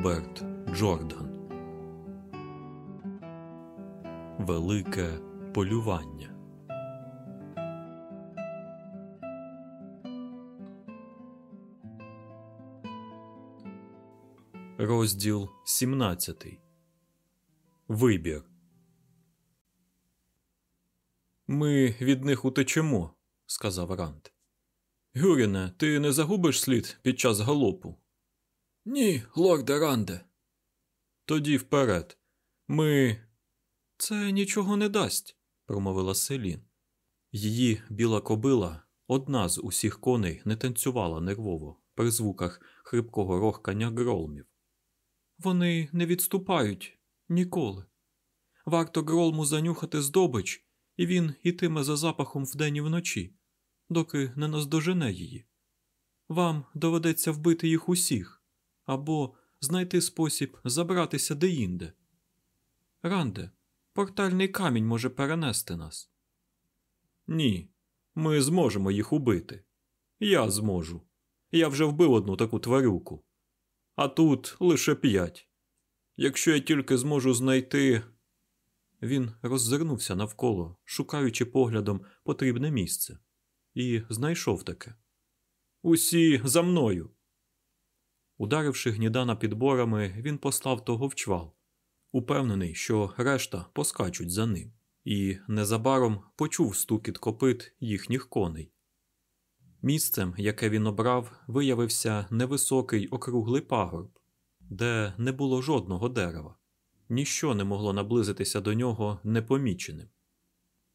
Роберт Джордан Велике полювання. Розділ 17 Вибір. Ми від них утечемо, сказав Рант. Гюріне, ти не загубиш слід під час галопу? Ні, лорде Ранде. Тоді вперед. Ми. Це нічого не дасть, промовила Селін. Її біла кобила, одна з усіх коней, не танцювала нервово при звуках хрипкого рохкання гролмів. Вони не відступають ніколи. Варто гролму занюхати здобич, і він ітиме за запахом вдень і вночі, доки не наздожене її. Вам доведеться вбити їх усіх або знайти спосіб забратися деінде. Ранде, портальний камінь може перенести нас. Ні, ми зможемо їх убити. Я зможу. Я вже вбив одну таку тварюку. А тут лише п'ять. Якщо я тільки зможу знайти. Він роззирнувся навколо, шукаючи поглядом потрібне місце, і знайшов таке. Усі за мною. Ударивши гнідана підборами, він послав того в чвал, упевнений, що решта поскачуть за ним, і незабаром почув стукіт копит їхніх коней. Місцем, яке він обрав, виявився невисокий округлий пагорб, де не було жодного дерева, ніщо не могло наблизитися до нього непоміченим.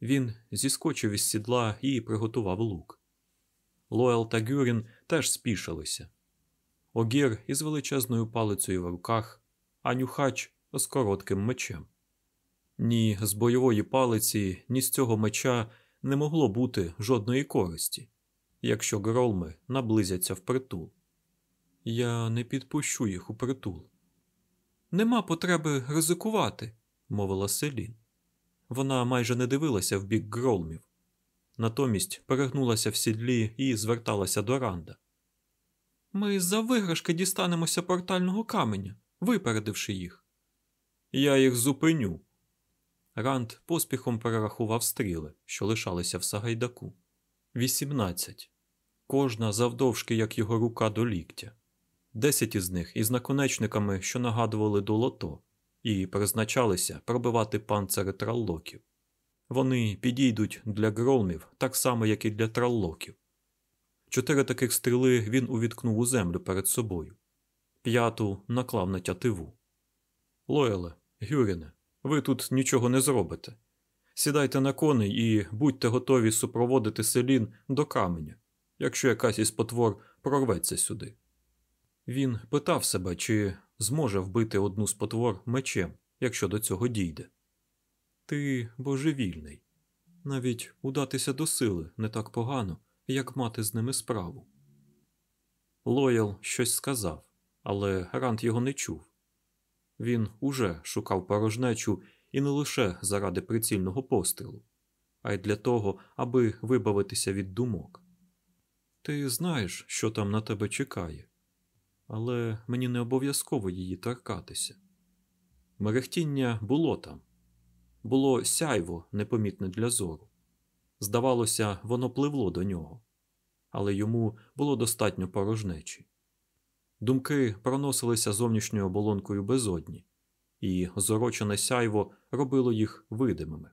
Він зіскочив із сідла і приготував лук. Лоел та Гюрін теж спішилися. Огір із величезною палицею в руках, а нюхач з коротким мечем. Ні з бойової палиці, ні з цього меча не могло бути жодної користі, якщо гролми наблизяться впритул. Я не підпущу їх у притул. Нема потреби ризикувати, мовила Селін. Вона майже не дивилася в бік гролмів, натомість перегнулася в сідлі і зверталася до Ранда. Ми за виграшки дістанемося портального каменя, випередивши їх. Я їх зупиню. Ранд поспіхом перерахував стріли, що лишалися в Сагайдаку. Вісімнадцять. Кожна завдовжки, як його рука до ліктя. Десять із них із наконечниками, що нагадували долото, і призначалися пробивати панцири траллоків. Вони підійдуть для гролмів так само, як і для траллоків. Чотири таких стріли він увіткнув у землю перед собою, п'яту наклав на тятиву. Лоеле, Гюріне, ви тут нічого не зробите. Сідайте на коней і будьте готові супроводити селін до каменя, якщо якась із потвор прорветься сюди. Він питав себе, чи зможе вбити одну з потвор мечем, якщо до цього дійде. Ти божевільний. Навіть удатися до сили не так погано, як мати з ними справу. Лоял щось сказав, але Рант його не чув. Він уже шукав порожнечу і не лише заради прицільного пострілу, а й для того, аби вибавитися від думок. Ти знаєш, що там на тебе чекає, але мені не обов'язково її торкатися. Мерехтіння було там, було сяйво непомітне для зору. Здавалося, воно пливло до нього, але йому було достатньо порожнечі. Думки проносилися зовнішньою оболонкою безодні, і зорочене сяйво робило їх видимими.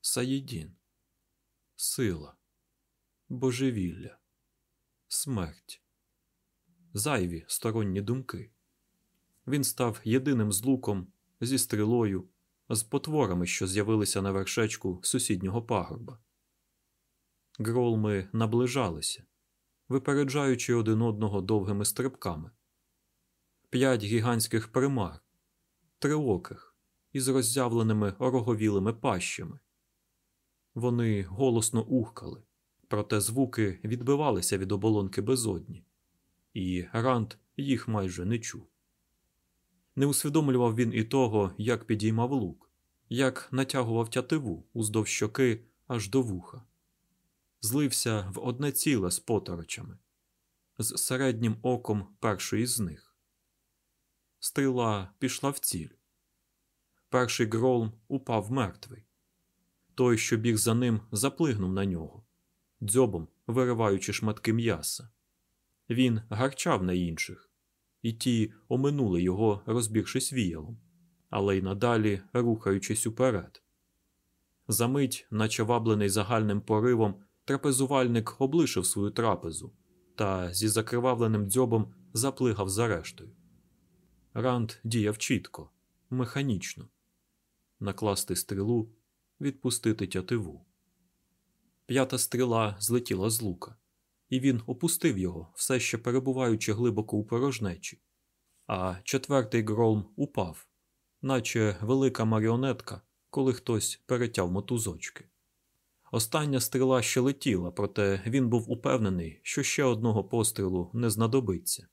Саїдін, сила, божевілля, смерть, зайві сторонні думки. Він став єдиним злуком зі стрілою з потворами, що з'явилися на вершечку сусіднього пагорба. Гролми наближалися, випереджаючи один одного довгими стрибками. П'ять гігантських примар, триоких, із роззявленими ороговілими пащами. Вони голосно ухкали, проте звуки відбивалися від оболонки безодні, і Рант їх майже не чув. Не усвідомлював він і того, як підіймав лук, як натягував тятиву уздовж щоки аж до вуха, злився в одне ціле з поторочами, з середнім оком першої з них. Стріла пішла в ціль. Перший гролм упав мертвий. Той, що біг за ним, заплигнув на нього, дзьобом вириваючи шматки м'яса. Він гарчав на інших, і ті оминули його, розбігшись віялом, але й надалі рухаючись уперед. Замить, наче ваблений загальним поривом, трапезувальник облишив свою трапезу та зі закривавленим дзьобом заплигав за рештою. Ранд діяв чітко, механічно накласти стрілу, відпустити тятиву. П'ята стріла злетіла з лука, і він опустив його, все ще перебуваючи глибоко у порожнечі, а четвертий гролм упав, наче велика маріонетка, коли хтось перетяв мотузочки. Остання стріла ще летіла, проте він був упевнений, що ще одного пострілу не знадобиться.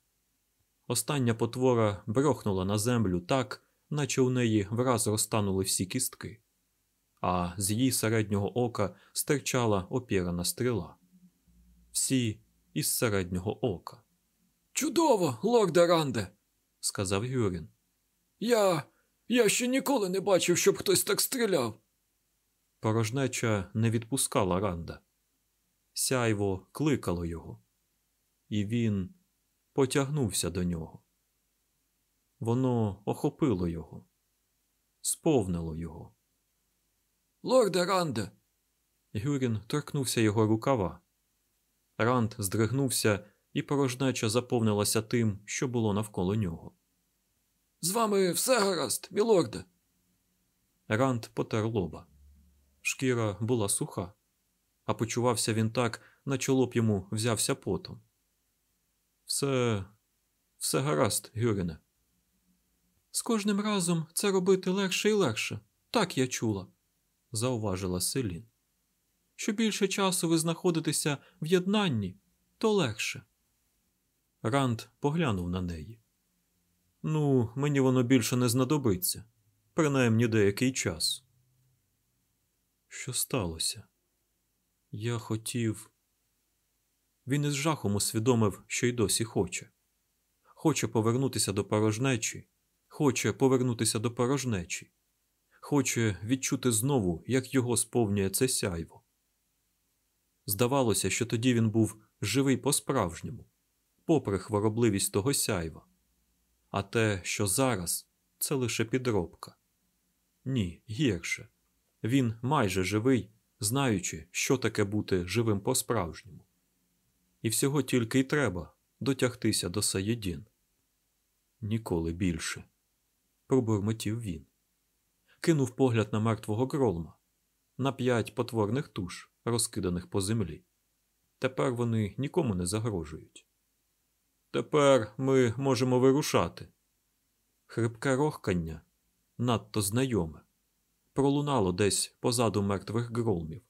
Остання потвора брохнула на землю так, наче у неї враз розтанули всі кістки, а з її середнього ока стирчала опірана стріла. Всі із середнього ока. Чудово, лорде Ранде, сказав Юрін. Я. Я ще ніколи не бачив, щоб хтось так стріляв. Порожнеча не відпускала Ранда. Сяйво кликало його, і він потягнувся до нього. Воно охопило його, сповнило його. Лорде Ранде. Гюрін торкнувся його рукава. Ранд здригнувся, і порожнеча заповнилася тим, що було навколо нього. З вами все гаразд, мілорде. Ранд потер лоба. Шкіра була суха, а почувався він так, наче лоб йому взявся потом. Все, все гаразд, Гюріне. З кожним разом це робити легше і легше. Так я чула, зауважила Селін. Що більше часу ви знаходитеся в єднанні, то легше. Ранд поглянув на неї. Ну, мені воно більше не знадобиться, принаймні деякий час. Що сталося? Я хотів. Він із жахом усвідомив, що й досі хоче. Хоче повернутися до порожнечі, хоче повернутися до порожнечі, хоче відчути знову, як його сповнює це сяйво. Здавалося, що тоді він був живий по-справжньому, попри хворобливість того сяйва, а те, що зараз, це лише підробка. Ні, гірше. Він майже живий, знаючи, що таке бути живим по-справжньому. І всього тільки й треба дотягтися до Саєдін. Ніколи більше. Пробурмотів він. Кинув погляд на мертвого гролма, на п'ять потворних туш, розкиданих по землі. Тепер вони нікому не загрожують. Тепер ми можемо вирушати. Хрипке рохкання надто знайоме пролунало десь позаду мертвих гролмів,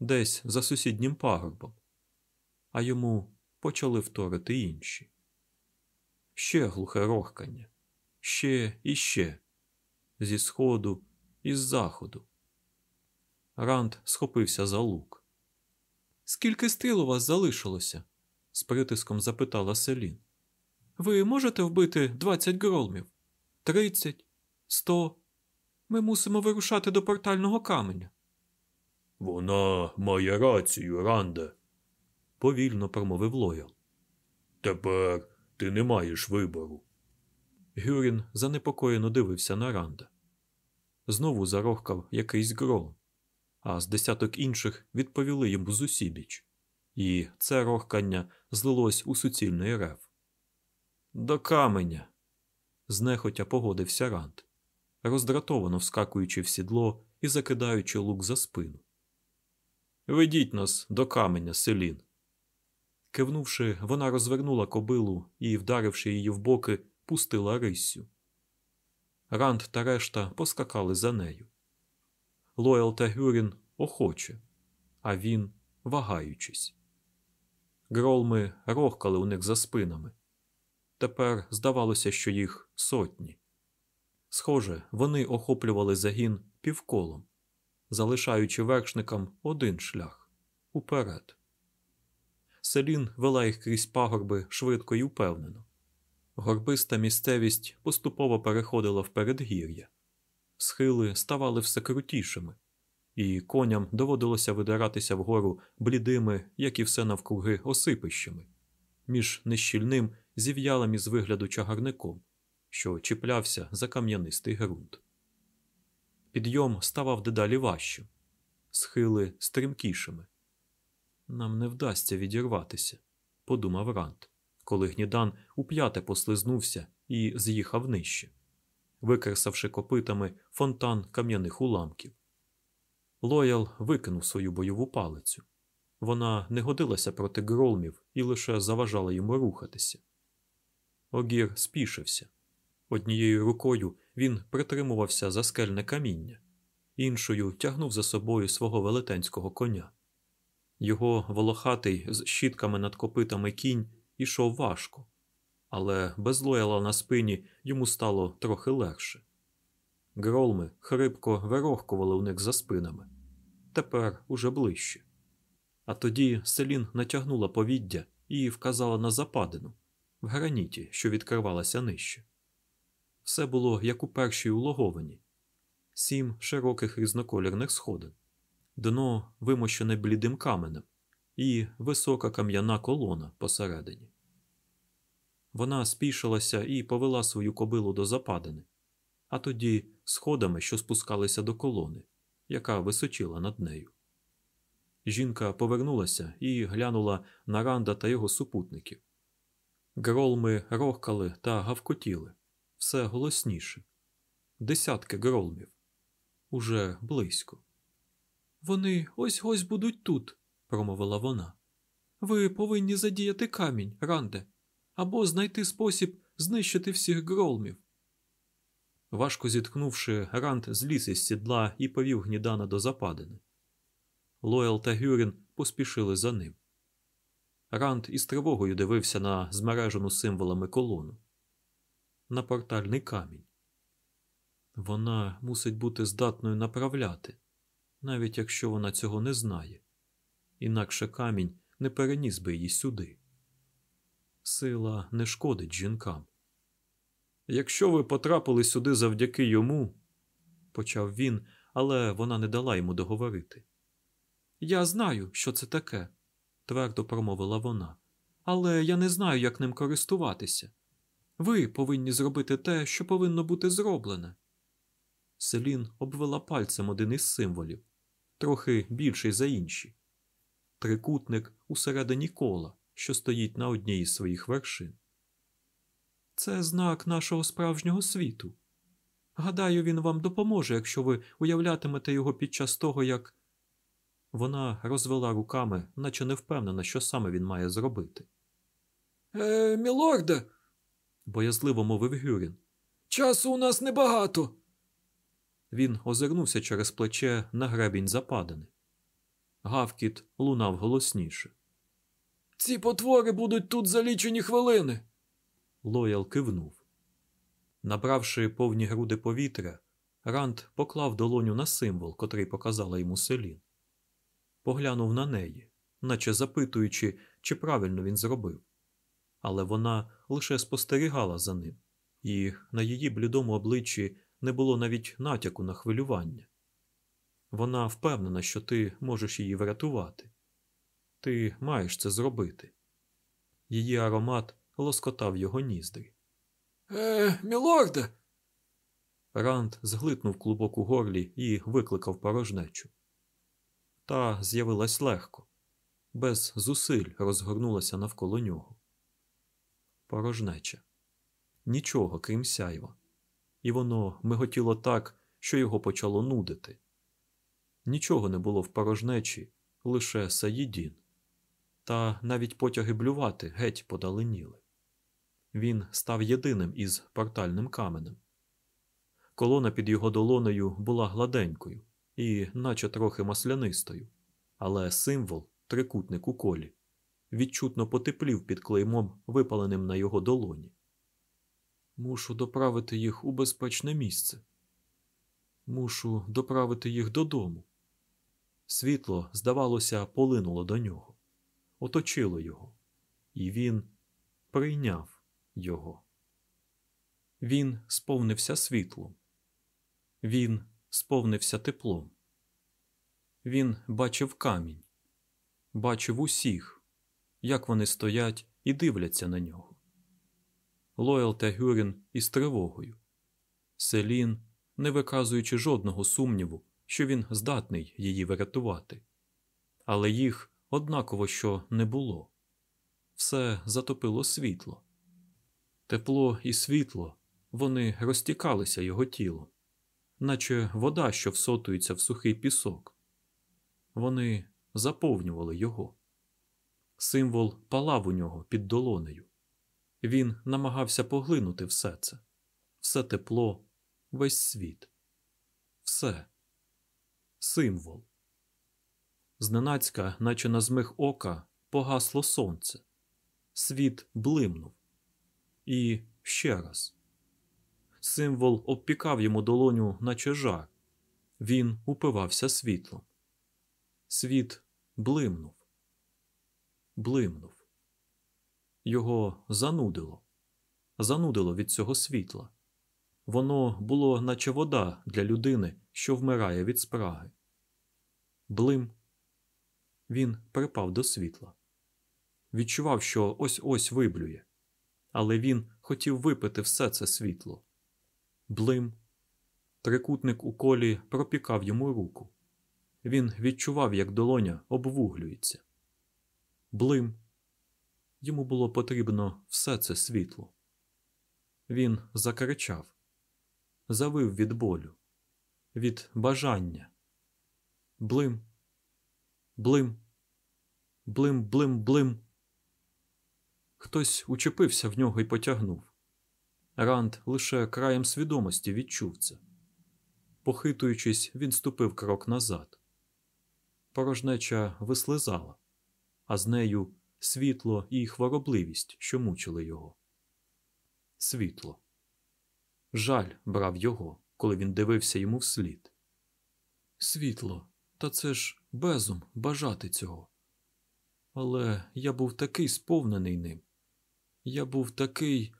десь за сусіднім пагорбом, а йому почали вторити інші. Ще глухе рохкання, ще і ще, зі сходу і з заходу. Ранд схопився за лук. Скільки стріл у вас залишилося? з притиском запитала Селін. Ви можете вбити двадцять гролмів? Тридцять? Сто? Ми мусимо вирушати до портального каменя. Вона має рацію, Ранде, повільно промовив Лоял. Тепер ти не маєш вибору. Гюрін занепокоєно дивився на Ранда. Знову зарохкав якийсь гром, а з десяток інших відповіли йому зусібіч, і це рохкання злилось у суцільний рев. До каменя. знехотя погодився Ранд роздратовано вскакуючи в сідло і закидаючи лук за спину. Ведіть нас до каменя, селін. Кивнувши, вона розвернула кобилу і, вдаривши її в боки, пустила риссю. Ранд та решта поскакали за нею. Лоял та Гюрін охоче, а він вагаючись. Гролми рохкали у них за спинами. Тепер здавалося, що їх сотні. Схоже, вони охоплювали загін півколом, залишаючи вершникам один шлях уперед. Селін вела їх крізь пагорби швидко і впевнено. Горбиста місцевість поступово переходила в передгір'я. Схили ставали все крутішими, і коням доводилося видиратися вгору блідими, як і все навкруги, осипищами, між нещільним, зів'ялим із вигляду чагарником, що чіплявся за кам'янистий ґрунт. Підйом ставав дедалі важчим, схили стрімкішими. Нам не вдасться відірватися, подумав Рант, коли гнідан уп'яте послизнувся і з'їхав нижче, викресавши копитами фонтан кам'яних уламків. Лоял викинув свою бойову палицю. Вона не годилася проти гролмів і лише заважала йому рухатися. Огір спішився. Однією рукою він притримувався за скельне каміння, іншою тягнув за собою свого велетенського коня. Його волохатий з щітками над копитами кінь ішов важко, але без лояла на спині йому стало трохи легше. Гролми хрипко вирохкували у них за спинами, тепер уже ближче. А тоді селін натягнула повіддя і вказала на западину в граніті, що відкривалася нижче. Все було як у першій улоговані сім широких різнокольорних сходин, дно вимощене блідим каменем і висока кам'яна колона посередині. Вона спішилася і повела свою кобилу до западини, а тоді сходами, що спускалися до колони, яка височила над нею. Жінка повернулася і глянула на Ранда та його супутників. Гролми рохкали та гавкотіли все голосніше. Десятки гролмів. Уже близько. Вони ось ось будуть тут, промовила вона. Ви повинні задіяти камінь, Ранде, або знайти спосіб знищити всіх гролмів. Важко зітхнувши, Ранд зліз із сідла і повів гнідана до западини. Лоял та Гюрін поспішили за ним. Ранд із тривогою дивився на змережену символами колону на портальний камінь. Вона мусить бути здатною направляти, навіть якщо вона цього не знає, інакше камінь не переніс би її сюди. Сила не шкодить жінкам. Якщо ви потрапили сюди завдяки йому, почав він, але вона не дала йому договорити. Я знаю, що це таке, твердо промовила вона, але я не знаю, як ним користуватися. Ви повинні зробити те, що повинно бути зроблене. Селін обвела пальцем один із символів, трохи більший за інші трикутник усередині кола, що стоїть на одній із своїх вершин. Це знак нашого справжнього світу. Гадаю, він вам допоможе, якщо ви уявлятимете його під час того, як. Вона розвела руками, наче не впевнена, що саме він має зробити. Е, мілорде, боязливо мовив Гюрін. Часу у нас небагато. Він озирнувся через плече на гребінь западини. Гавкіт лунав голосніше. Ці потвори будуть тут за лічені хвилини. Лоял кивнув. Набравши повні груди повітря, Ранд поклав долоню на символ, котрий показала йому селін. Поглянув на неї, наче запитуючи, чи правильно він зробив. Але вона лише спостерігала за ним, і на її блідому обличчі не було навіть натяку на хвилювання. Вона впевнена, що ти можеш її врятувати. Ти маєш це зробити. Її аромат лоскотав його ніздрі. Е, мілорде. Ранд зглитнув клубок у горлі і викликав порожнечу. Та з'явилась легко, без зусиль розгорнулася навколо нього. Порожнеча. Нічого, крім сяйва. І воно миготіло так, що його почало нудити. Нічого не було в порожнечі, лише Саїдін. Та навіть потяги блювати геть подаленіли. Він став єдиним із портальним каменем. Колона під його долонею була гладенькою і, наче трохи маслянистою, але символ, трикутник у колі, відчутно потеплів під клеймом, випаленим на його долоні. Мушу доправити їх у безпечне місце. Мушу доправити їх додому. Світло, здавалося, полинуло до нього, оточило його, і він прийняв його. Він сповнився світлом. Він сповнився теплом. Він бачив камінь, бачив усіх, як вони стоять і дивляться на нього. Лоял та Гюрін із тривогою. Селін, не виказуючи жодного сумніву, що він здатний її врятувати. Але їх однаково що не було. Все затопило світло. Тепло і світло вони розтікалися його тілом, наче вода, що всотується в сухий пісок. Вони заповнювали його. Символ палав у нього під долонею. Він намагався поглинути все це, все тепло, весь світ, все символ. Зненацька, наче на змих ока, погасло сонце. Світ блимнув. І ще раз. Символ обпікав йому долоню, наче жар. Він упивався світлом. Світ блимнув. Блимнув. Його занудило. Занудило від цього світла. Воно було, наче вода для людини, що вмирає від спраги. Блим. Він припав до світла. Відчував, що ось ось виблює, але він хотів випити все це світло. Блим. Трикутник у колі пропікав йому руку. Він відчував, як долоня обвуглюється. Блим. Йому було потрібно все це світло. Він закричав, завив від болю, від бажання. Блим, блим, блим, блим, блим. Хтось учепився в нього і потягнув. Ранд лише краєм свідомості відчув це. Похитуючись, він ступив крок назад. Порожнеча вислизала, а з нею світло і хворобливість, що мучили його. Світло. Жаль брав його, коли він дивився йому вслід. Світло, та це ж безум бажати цього. Але я був такий сповнений ним. Я був такий.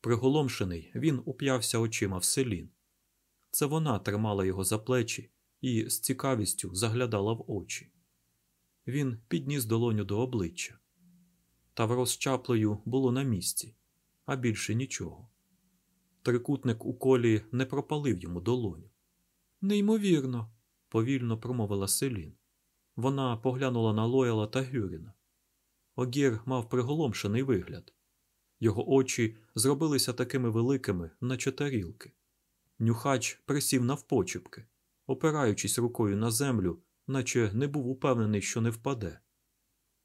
Приголомшений, він уп'явся очима в селін. Це вона тримала його за плечі і з цікавістю заглядала в очі. Він підніс долоню до обличчя. Тавро з чаплею було на місці, а більше нічого. Трикутник у колі не пропалив йому долоню. Неймовірно, повільно промовила Селін. Вона поглянула на Лояла та Гюріна. Огір мав приголомшений вигляд. Його очі зробилися такими великими, наче тарілки. Нюхач присів навпочіпки, опираючись рукою на землю, наче не був упевнений, що не впаде.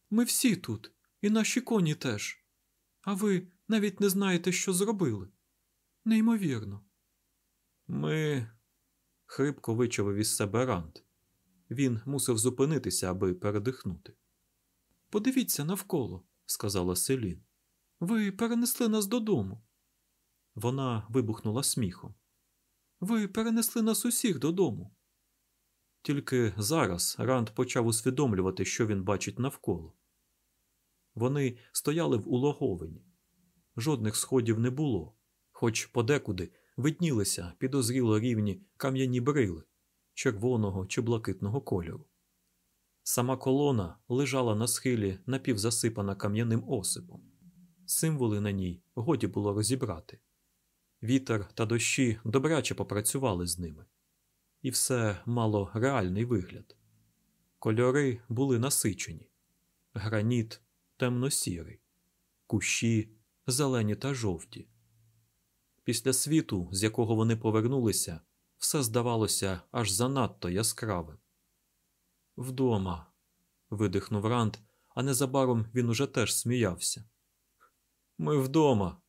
Ми всі тут, і наші коні теж. А ви навіть не знаєте, що зробили. Неймовірно. Ми. хрипко вичавив із себе Рант. Він мусив зупинитися, аби передихнути. Подивіться навколо, сказала Селін. Ви перенесли нас додому. Вона вибухнула сміхом. Ви перенесли нас усіх додому. Тільки зараз Ранд почав усвідомлювати, що він бачить навколо. Вони стояли в улоговині. Жодних сходів не було, хоч подекуди виднілися підозріло рівні кам'яні брили червоного чи блакитного кольору. Сама колона лежала на схилі напівзасипана кам'яним осипом. Символи на ній годі було розібрати. Вітер та дощі добряче попрацювали з ними, і все мало реальний вигляд. Кольори були насичені, граніт темно-сірий, кущі зелені та жовті. Після світу, з якого вони повернулися, все здавалося аж занадто яскравим. Вдома. видихнув Ранд, а незабаром він уже теж сміявся. Ми вдома.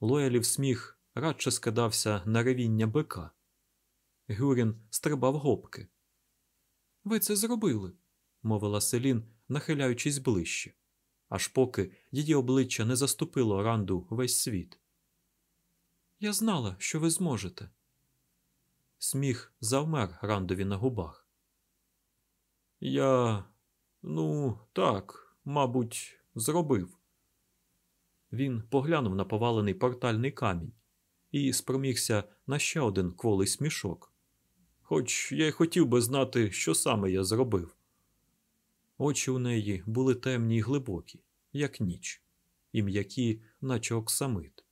Лоялів сміх радше скидався на ревіння бика. Гюрін стрибав гопки. Ви це зробили, мовила Селін, нахиляючись ближче, аж поки її обличчя не заступило ранду весь світ. Я знала, що ви зможете. Сміх завмер рандові на губах. Я, ну, так, мабуть, зробив. Він поглянув на повалений портальний камінь і спромігся на ще один кволий смішок. Хоч я й хотів би знати, що саме я зробив. Очі у неї були темні й глибокі, як ніч, і м'які, наче оксамит.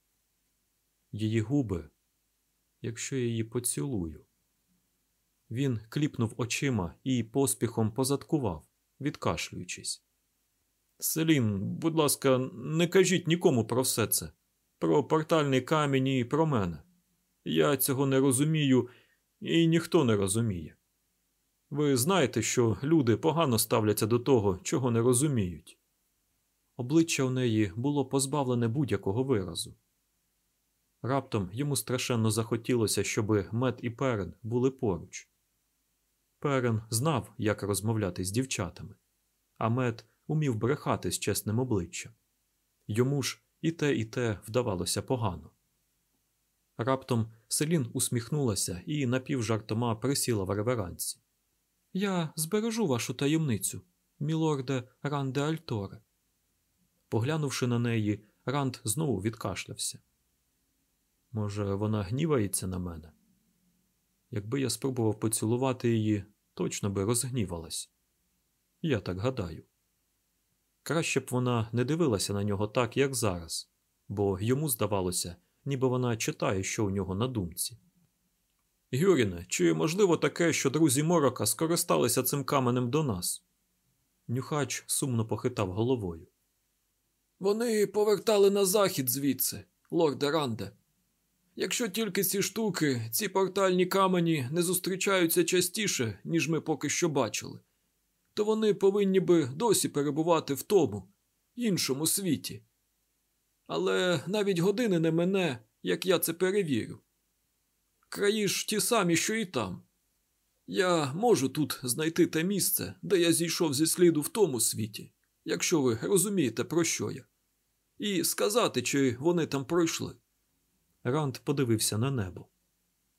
Її губи, якщо я її поцілую. Він кліпнув очима і поспіхом позадкував, відкашлюючись. Селін, будь ласка, не кажіть нікому про все це, про портальний камінь і про мене. Я цього не розумію, і ніхто не розуміє. Ви знаєте, що люди погано ставляться до того, чого не розуміють. Обличчя у неї було позбавлене будь-якого виразу. Раптом йому страшенно захотілося, щоби мед і перен були поруч. Перен знав, як розмовляти з дівчатами, а мед умів брехати з чесним обличчям. Йому ж і те, і те вдавалося погано. Раптом Селін усміхнулася і напівжартома присіла в реверансі. Я збережу вашу таємницю, мілорде Ранде Альторе. Поглянувши на неї, Ранд знову відкашлявся. Може, вона гнівається на мене? Якби я спробував поцілувати її, точно би розгнівалась. Я так гадаю. Краще б вона не дивилася на нього так, як зараз, бо йому здавалося, ніби вона читає, що у нього на думці. Гюріне, чи можливо таке, що друзі Морока скористалися цим каменем до нас? Нюхач сумно похитав головою. Вони повертали на захід звідси, лорде Ранде. Якщо тільки ці штуки, ці портальні камені не зустрічаються частіше, ніж ми поки що бачили, то вони повинні би досі перебувати в тому, іншому світі. Але навіть години не мене, як я це перевірю. Краї ж ті самі, що і там. Я можу тут знайти те місце, де я зійшов зі сліду в тому світі, якщо ви розумієте, про що я, і сказати, чи вони там пройшли. Ранд подивився на небо.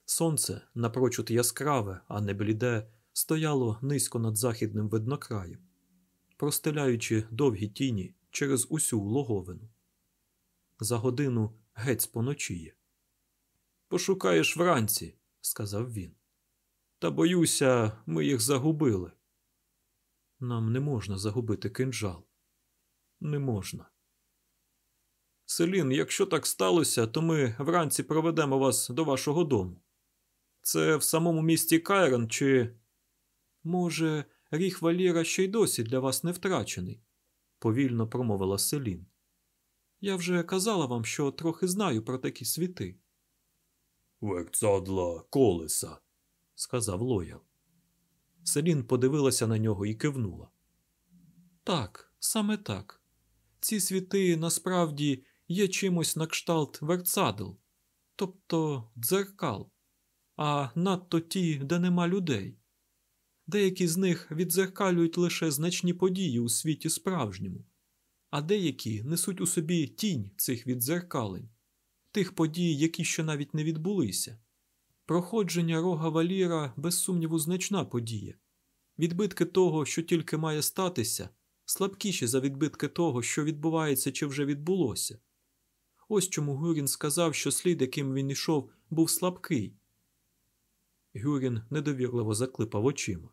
Сонце, напрочуд яскраве, а не бліде, стояло низько над західним виднокраєм, простеляючи довгі тіні через усю логовину. За годину геть споночіє. Пошукаєш вранці, сказав він. Та боюся, ми їх загубили. Нам не можна загубити кинджал. Не можна. Селін, якщо так сталося, то ми вранці проведемо вас до вашого дому. Це в самому місті Кайрон чи. Може, ріг Валіра ще й досі для вас не втрачений, повільно промовила Селін. Я вже казала вам, що трохи знаю про такі світи. Верцадла колеса, сказав Лоял. Селін подивилася на нього і кивнула. Так, саме так. Ці світи насправді є чимось на кшталт верцадл, тобто дзеркал, а надто ті, де нема людей. Деякі з них відзеркалюють лише значні події у світі справжньому, а деякі несуть у собі тінь цих відзеркалень, тих подій, які ще навіть не відбулися. Проходження рога валіра, без сумніву, значна подія. Відбитки того, що тільки має статися, слабкіші за відбитки того, що відбувається чи вже відбулося. Ось чому Гюрін сказав, що слід, яким він йшов, був слабкий. Гюрін недовірливо заклипав очима.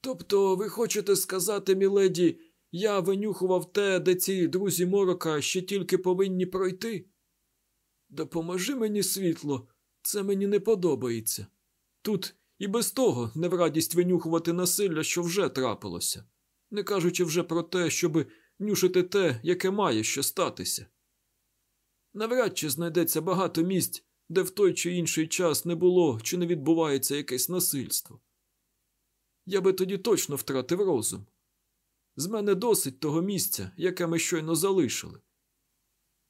Тобто, ви хочете сказати, міледі, я винюхував те, де ці друзі морока ще тільки повинні пройти? Допоможи мені, світло, це мені не подобається. Тут і без того не в радість винюхувати насилля, що вже трапилося, не кажучи вже про те, щоби нюшити те, яке має що статися. Навряд чи знайдеться багато місць, де в той чи інший час не було чи не відбувається якесь насильство. Я би тоді точно втратив розум. З мене досить того місця, яке ми щойно залишили,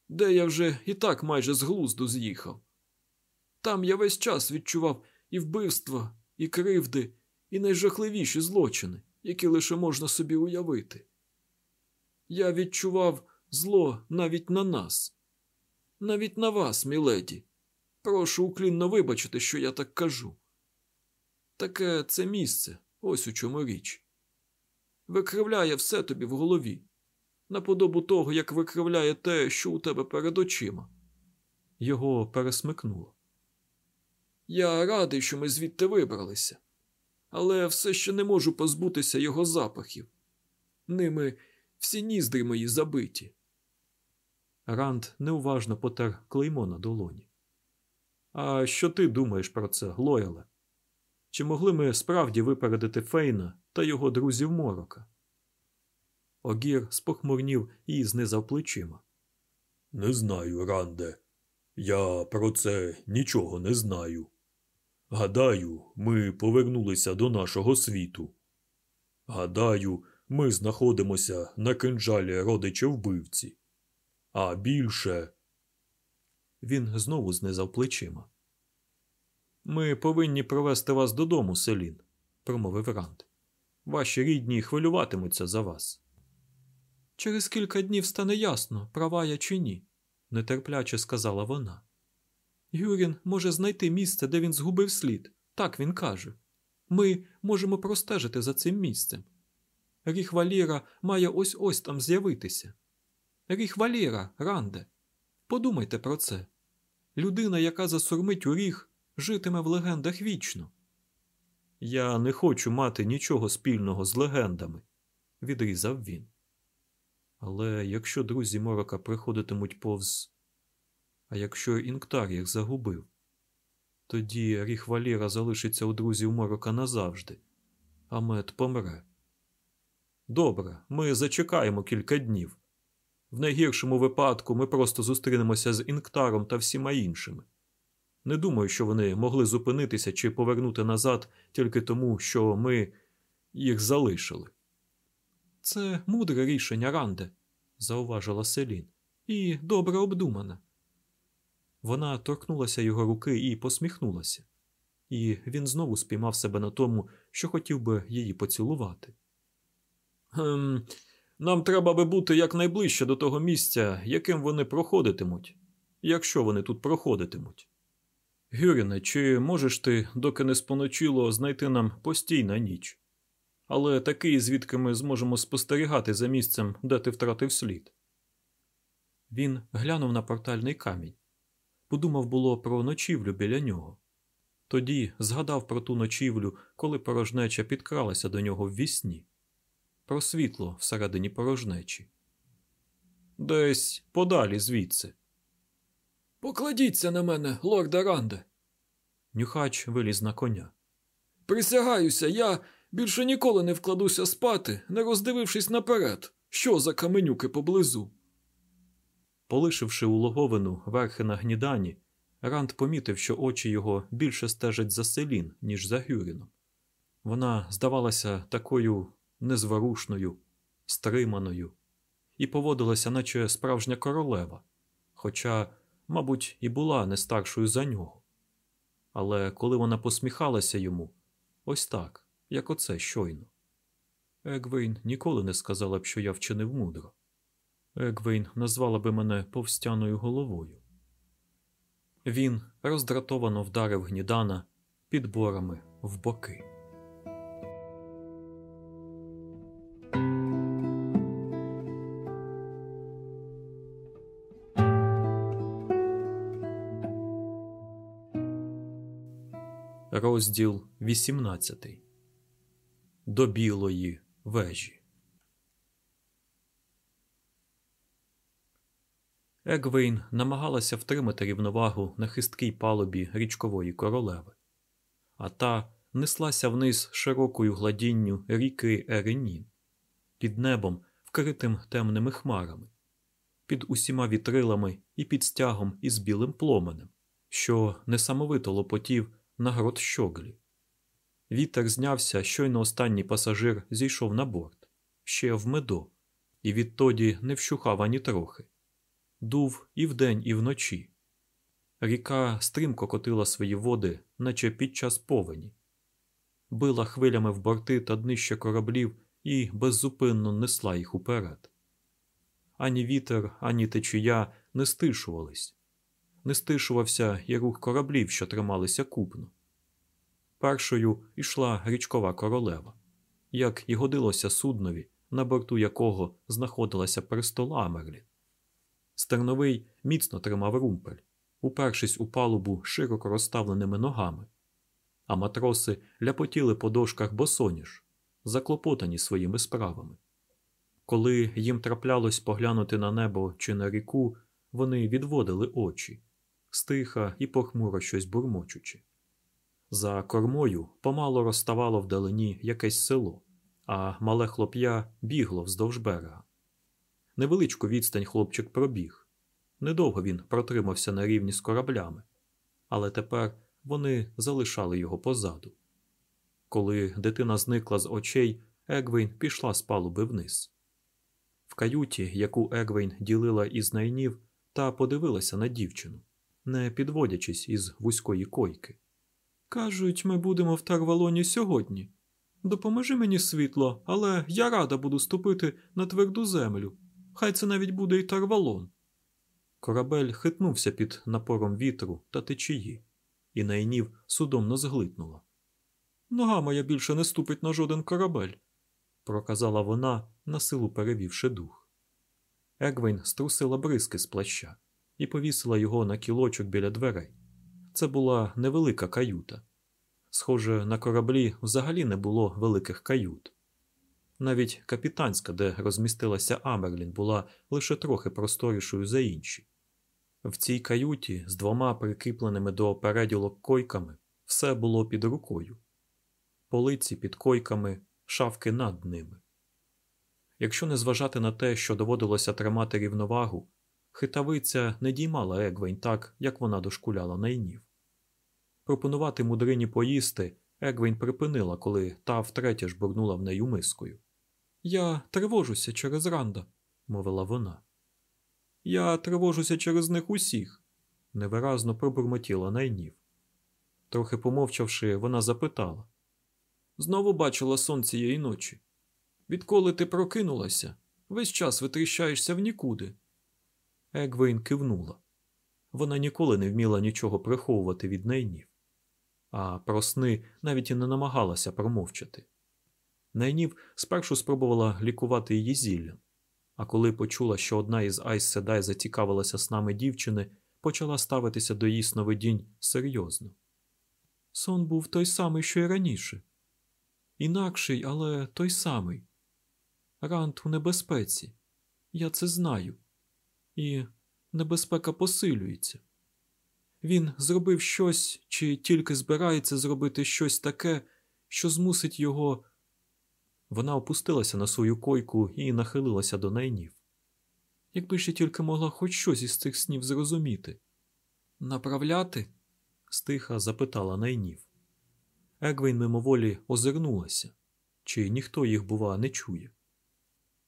де я вже і так майже з глузду з'їхав. Там я весь час відчував і вбивства, і кривди, і найжахливіші злочини, які лише можна собі уявити. Я відчував зло навіть на нас, навіть на вас, міледі. Прошу уклінно вибачити, що я так кажу. Таке це місце, ось у чому річ. Викривляє все тобі в голові. наподобу того, як викривляє те, що у тебе перед очима. Його пересмикнуло. Я радий, що ми звідти вибралися, але все ще не можу позбутися його запахів. Ними всі ніздри мої забиті. Ранд неуважно потер клеймо на долоні. А що ти думаєш про це, Лояле? Чи могли ми справді випередити Фейна та його друзів морока? Огір спохмурнів і знизав плечима. Не знаю, Ранде. Я про це нічого не знаю. Гадаю, ми повернулися до нашого світу. Гадаю, ми знаходимося на кинджалі родича вбивці. А більше Він знову знизав плечима. Ми повинні провести вас додому, Селін, промовив Ранд. Ваші рідні хвилюватимуться за вас. Через кілька днів стане ясно, права я чи ні, нетерпляче сказала вона. Юрін може знайти місце, де він згубив слід, так він каже. Ми можемо простежити за цим місцем. Ріх Валіра має ось ось там з'явитися. Ріх Валіра, Ранде. Подумайте про це. Людина, яка засурмить у ріг, житиме в легендах вічно. Я не хочу мати нічого спільного з легендами, відрізав він. Але якщо друзі морока приходитимуть повз. А якщо Інктар їх загубив, тоді ріх Валіра залишиться у друзів морока назавжди, а мед помре. Добре, ми зачекаємо кілька днів. В найгіршому випадку ми просто зустрінемося з Інктаром та всіма іншими. Не думаю, що вони могли зупинитися чи повернути назад тільки тому, що ми їх залишили. Це мудре рішення, Ранде, зауважила Селін, і добре обдумане. Вона торкнулася його руки і посміхнулася, і він знову спіймав себе на тому, що хотів би її поцілувати. Ем, нам треба би бути якнайближче до того місця, яким вони проходитимуть, якщо вони тут проходитимуть. Гюріне, чи можеш ти, доки не споночило, знайти нам постійна ніч? Але такий, звідки ми зможемо спостерігати за місцем, де ти втратив слід. Він глянув на портальний камінь. Подумав було про ночівлю біля нього. Тоді згадав про ту ночівлю, коли порожнеча підкралася до нього в вісні. Про світло всередині порожнечі. Десь подалі звідси. Покладіться на мене, лорда Ранде. Нюхач виліз на коня. Присягаюся, я більше ніколи не вкладуся спати, не роздивившись наперед, що за каменюки поблизу. Полишивши улоговину верхи на гнідані, Ранд помітив, що очі його більше стежать за селін, ніж за Гюріном. Вона здавалася такою незворушною, стриманою, і поводилася, наче справжня королева, хоча, мабуть, і була не старшою за нього. Але коли вона посміхалася йому, ось так, як оце щойно. Егвейн ніколи не сказала б, що я вчинив мудро. Егвейн назвала би мене повстяною головою. Він роздратовано вдарив гнідана підборами в боки. Розділ 18 До білої вежі. Егвейн намагалася втримати рівновагу на хисткій палубі річкової королеви, а та неслася вниз широкою гладінню ріки Еренін, під небом, вкритим темними хмарами, під усіма вітрилами і під стягом із білим пломенем, що несамовито лопотів на грот щоглі. Вітер знявся, щойно останній пасажир зійшов на борт, ще в медо, і відтоді не вщухав ані трохи. Дув і вдень, і вночі. Ріка стрімко котила свої води, наче під час повені, била хвилями в борти та днище кораблів і беззупинно несла їх уперед. Ані вітер, ані течія не стишувались, не стишувався і рух кораблів, що трималися купно. Першою йшла річкова королева, як і годилося суднові, на борту якого знаходилася перестола Амерлін. Стерновий міцно тримав румпель, упершись у палубу широко розставленими ногами, а матроси ляпотіли по дошках босоніж, заклопотані своїми справами. Коли їм траплялось поглянути на небо чи на ріку, вони відводили очі, стиха і похмуро щось бурмочучи. За кормою помало розставало вдалині якесь село, а мале хлоп'я бігло вздовж берега. Невеличку відстань хлопчик пробіг. Недовго він протримався на рівні з кораблями, але тепер вони залишали його позаду. Коли дитина зникла з очей, Егвейн пішла з палуби вниз. В каюті, яку Егвейн ділила із найнів, та подивилася на дівчину, не підводячись із вузької койки. Кажуть, ми будемо в Тарвалоні сьогодні. Допоможи мені світло, але я рада буду ступити на тверду землю. Хай це навіть буде й Тарвалон. Корабель хитнувся під напором вітру та течії, і найнів судомно зглитнула. Нога моя більше не ступить на жоден корабель, проказала вона, насилу перевівши дух. Егвейн струсила бризки з плаща і повісила його на кілочок біля дверей. Це була невелика каюта. Схоже, на кораблі взагалі не було великих кают. Навіть капітанська, де розмістилася Амерлін, була лише трохи просторішою за інші. В цій каюті з двома прикріпленими до переділок койками все було під рукою, полиці під койками, шавки над ними. Якщо не зважати на те, що доводилося тримати рівновагу, хитавиця не діймала Егвень так, як вона дошкуляла найнів. Пропонувати мудрині поїсти Егвень припинила, коли та втретє жбурнула в нею мискою. Я тривожуся через Ранда, мовила вона. Я тривожуся через них усіх, невиразно пробурмотіла найнів. Трохи помовчавши, вона запитала Знову бачила сон цієї ночі. Відколи ти прокинулася, весь час витріщаєшся в нікуди. Егвейн кивнула. Вона ніколи не вміла нічого приховувати від найнів, а про сни навіть і не намагалася промовчати. Найнів спершу спробувала лікувати її зіллям, а коли почула, що одна із Айс Седай зацікавилася снами дівчини, почала ставитися до її сновидінь серйозно. Сон був той самий, що й раніше. Інакший, але той самий. Рант у небезпеці. Я це знаю. І небезпека посилюється. Він зробив щось чи тільки збирається зробити щось таке, що змусить його. Вона опустилася на свою койку і нахилилася до найнів. Якби ще тільки могла хоч щось із цих снів зрозуміти. Направляти? стиха запитала найнів. Егвейн мимоволі озирнулася, чи ніхто їх, бува, не чує.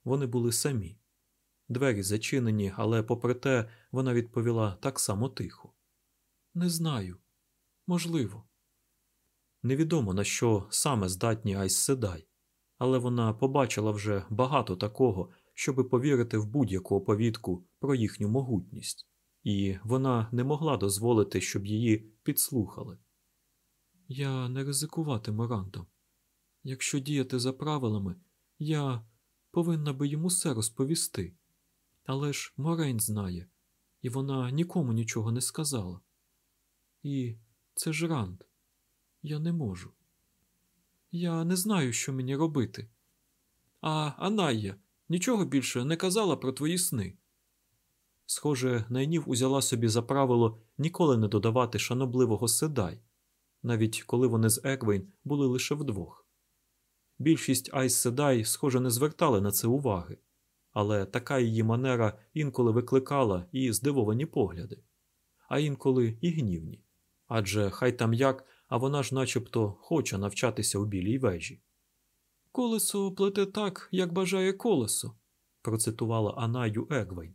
Вони були самі. Двері зачинені, але, попри те, вона відповіла так само тихо. Не знаю. Можливо. Невідомо на що саме здатні Айс Седай, але вона побачила вже багато такого, щоби повірити в будь-яку оповідку про їхню могутність, і вона не могла дозволити, щоб її підслухали. Я не ризикуватиму рандом. Якщо діяти за правилами, я повинна би йому все розповісти. Але ж Морейн знає, і вона нікому нічого не сказала. І це ж Ранд. Я не можу. Я не знаю, що мені робити. А Анайя нічого більше не казала про твої сни. Схоже, Найнів узяла собі за правило ніколи не додавати шанобливого седай, навіть коли вони з Егвейн були лише вдвох. Більшість Айс Седай, схоже, не звертали на це уваги, але така її манера інколи викликала і здивовані погляди, а інколи і гнівні. Адже хай там як, а вона ж начебто хоче навчатися у білій вежі. Колесо плете так, як бажає колесо, процитувала Анаю Егвейн.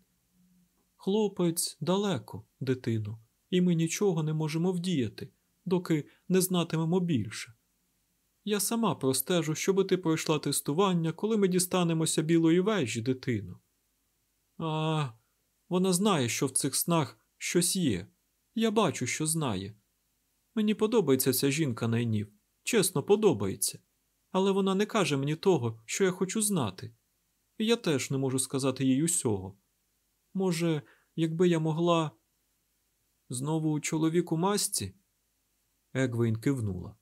Хлопець далеко, дитино, і ми нічого не можемо вдіяти, доки не знатимемо більше. Я сама простежу, щоби ти пройшла тестування, коли ми дістанемося білої вежі, дитино. А вона знає, що в цих снах щось є. Я бачу, що знає. Мені подобається ця жінка найнів, чесно подобається, але вона не каже мені того, що я хочу знати, і я теж не можу сказати їй усього. Може, якби я могла. Знову чоловік у масці? Егвейн кивнула.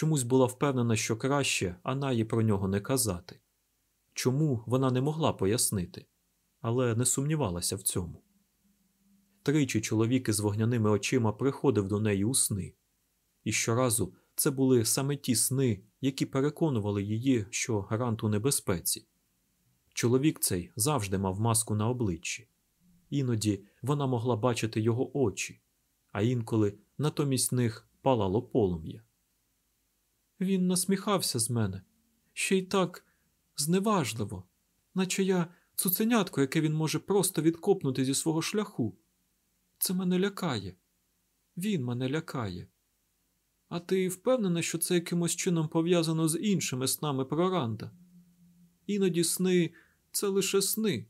Чомусь була впевнена, що краще Анаї про нього не казати. Чому вона не могла пояснити, але не сумнівалася в цьому. Тричі чоловік із вогняними очима приходив до неї у сни, і щоразу це були саме ті сни, які переконували її, що гарант у небезпеці. Чоловік цей завжди мав маску на обличчі. Іноді вона могла бачити його очі, а інколи натомість них палало полум'я. Він насміхався з мене, ще й так зневажливо, наче я цуценятко, яке він може просто відкопнути зі свого шляху. Це мене лякає. Він мене лякає. А ти впевнена, що це якимось чином пов'язано з іншими снами про Ранда? Іноді сни це лише сни.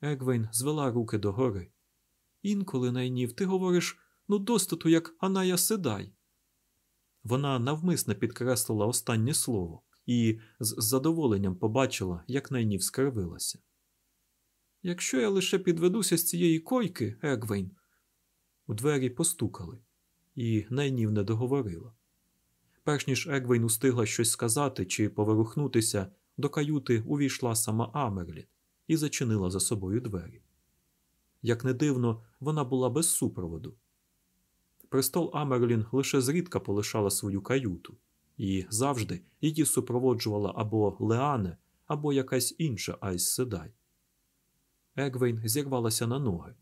Егвейн звела руки догори. Інколи найнів ти говориш ну достату, як Аная Седай. Вона навмисно підкреслила останнє слово і з задоволенням побачила, як найнів скривилася. Якщо я лише підведуся з цієї койки, Егвейн. У двері постукали, і найнів не договорила. Перш ніж Егвейн устигла щось сказати чи поворухнутися, до каюти увійшла сама Амерлін і зачинила за собою двері. Як не дивно, вона була без супроводу. Престол Амерлін лише зрідка полишала свою каюту, і завжди її супроводжувала або Леане, або якась інша Айз Седай. Егвейн зірвалася на ноги.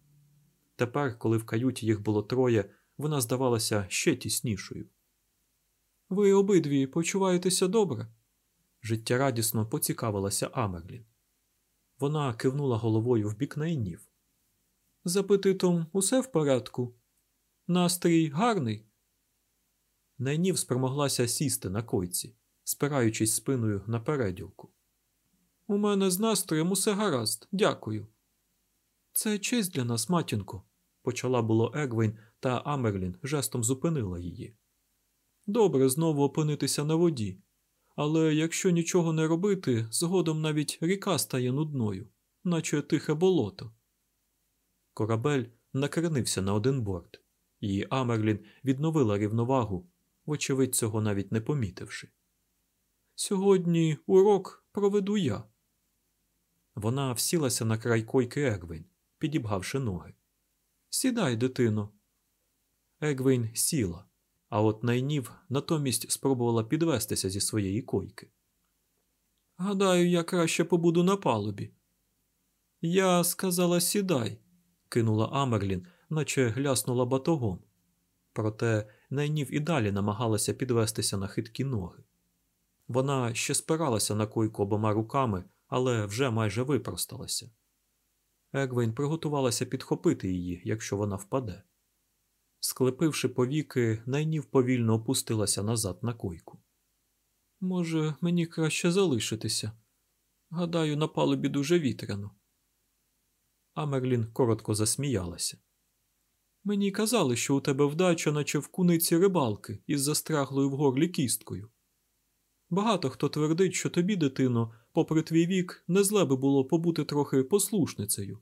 Тепер, коли в каюті їх було троє, вона здавалася ще тіснішою. Ви обидві почуваєтеся добре? життєрадісно поцікавилася Амерлін. Вона кивнула головою в бік найнів. З апетитом усе в порядку. Настрій гарний. Найнів спромоглася сісти на койці, спираючись спиною на переділку. У мене з настроєм усе гаразд, дякую. Це честь для нас, матінко, почала було Егвін, та Амерлін жестом зупинила її. Добре знову опинитися на воді, але якщо нічого не робити, згодом навіть ріка стає нудною, наче тихе болото. Корабель накренився на один борт, і Амерлін відновила рівновагу, вочевидь, цього навіть не помітивши. Сьогодні урок проведу я. Вона всілася на край койки Егвін, підібгавши ноги. Сідай, дитино. Егвін сіла, а от найнів натомість спробувала підвестися зі своєї койки. Гадаю, я краще побуду на палубі. Я сказала сідай, кинула Амерлін, наче гляснула батогом. Проте найнів і далі намагалася підвестися на хиткі ноги. Вона ще спиралася на койку обома руками, але вже майже випросталася. Егвейн приготувалася підхопити її, якщо вона впаде. Склепивши повіки, найнів повільно опустилася назад на койку. Може, мені краще залишитися. Гадаю, на палубі дуже вітряно. Амерлін коротко засміялася. Мені казали, що у тебе вдача, наче в куниці рибалки із застряглою в горлі кісткою. Багато хто твердить, що тобі, дитино, попри твій вік, не зле би було побути трохи послушницею.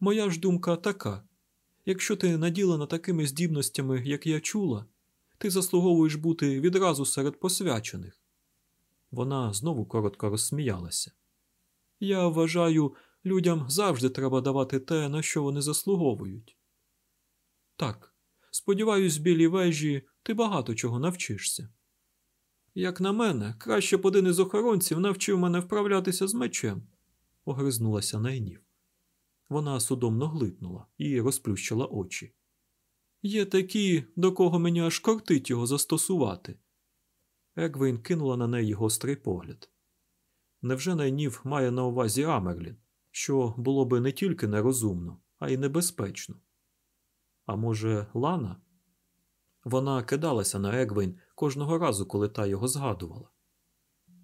Моя ж думка така якщо ти наділена такими здібностями, як я чула, ти заслуговуєш бути відразу серед посвячених. Вона знову коротко розсміялася. Я вважаю, людям завжди треба давати те, на що вони заслуговують. Так, сподіваюсь, білій вежі ти багато чого навчишся. Як на мене, краще б один із охоронців навчив мене вправлятися з мечем, огризнулася найнів. Вона судомно глитнула і розплющила очі. Є такі, до кого мені аж кортить його застосувати. Егвейн кинула на неї гострий погляд. Невже найнів має на увазі Амерлін, що було би не тільки нерозумно, а й небезпечно? А може, Лана? Вона кидалася на Егвейн кожного разу, коли та його згадувала.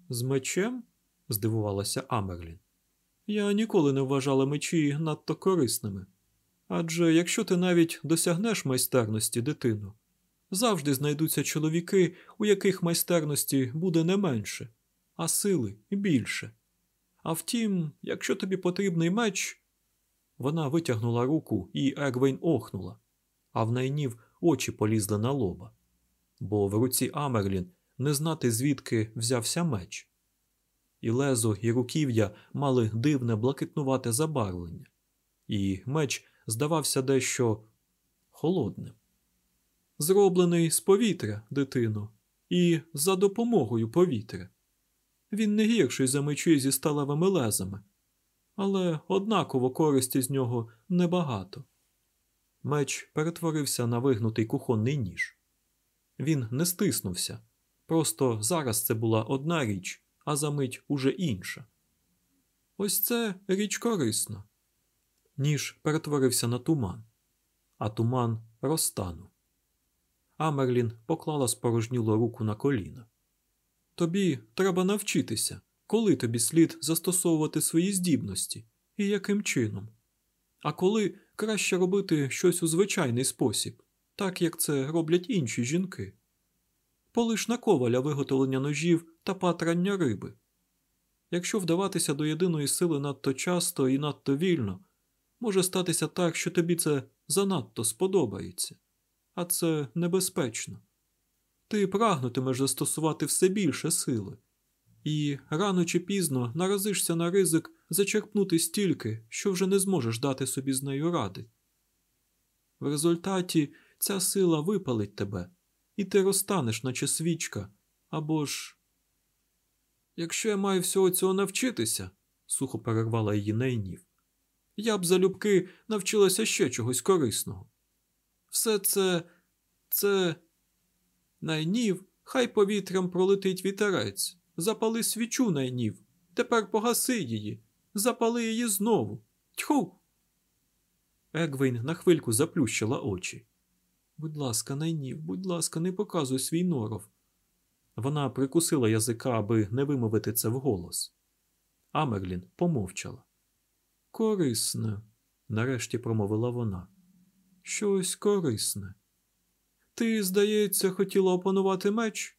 З мечем? здивувалася Амерлін. Я ніколи не вважала мечі надто корисними. Адже якщо ти навіть досягнеш майстерності дитину, завжди знайдуться чоловіки, у яких майстерності буде не менше, а сили більше. А втім, якщо тобі потрібний меч. Вона витягнула руку, і Егвейн охнула, а в найнів очі полізли на лоба, бо в руці Амерлін не знати, звідки взявся меч. І лезо, і руків'я мали дивне блакитнувате забарвлення, і меч здавався дещо холодним. Зроблений з повітря, дитино, і за допомогою повітря. Він не гірший за мечі зі сталевими лезами, але однаково користі з нього небагато. Меч перетворився на вигнутий кухонний ніж. Він не стиснувся, просто зараз це була одна річ, а за мить уже інша. Ось це річ корисна. Ніж перетворився на туман, а туман розтанув. Амерлін поклала спорожнілу руку на коліна. Тобі треба навчитися, коли тобі слід застосовувати свої здібності і яким чином. А коли краще робити щось у звичайний спосіб, так як це роблять інші жінки. Полиш на коваля виготовлення ножів та патрання риби. Якщо вдаватися до єдиної сили надто часто і надто вільно, може статися так, що тобі це занадто сподобається, а це небезпечно. Ти прагнутимеш застосувати все більше сили, і рано чи пізно наразишся на ризик зачерпнути стільки, що вже не зможеш дати собі з нею ради. В результаті ця сила випалить тебе, і ти розтанеш, наче свічка, або ж. Якщо я маю всього цього навчитися, сухо перервала її Нейнів, я б залюбки навчилася ще чогось корисного. Все це, це. Найнів, хай повітрям пролетить вітерець, запали свічу найнів, тепер погаси її, запали її знову. Тьху. Егвейн на хвильку заплющила очі. Будь ласка, найнів, будь ласка, не показуй свій норов. Вона прикусила язика, аби не вимовити це вголос. Амерлін помовчала. Корисне, нарешті промовила вона. Щось корисне. Ти, здається, хотіла опанувати меч?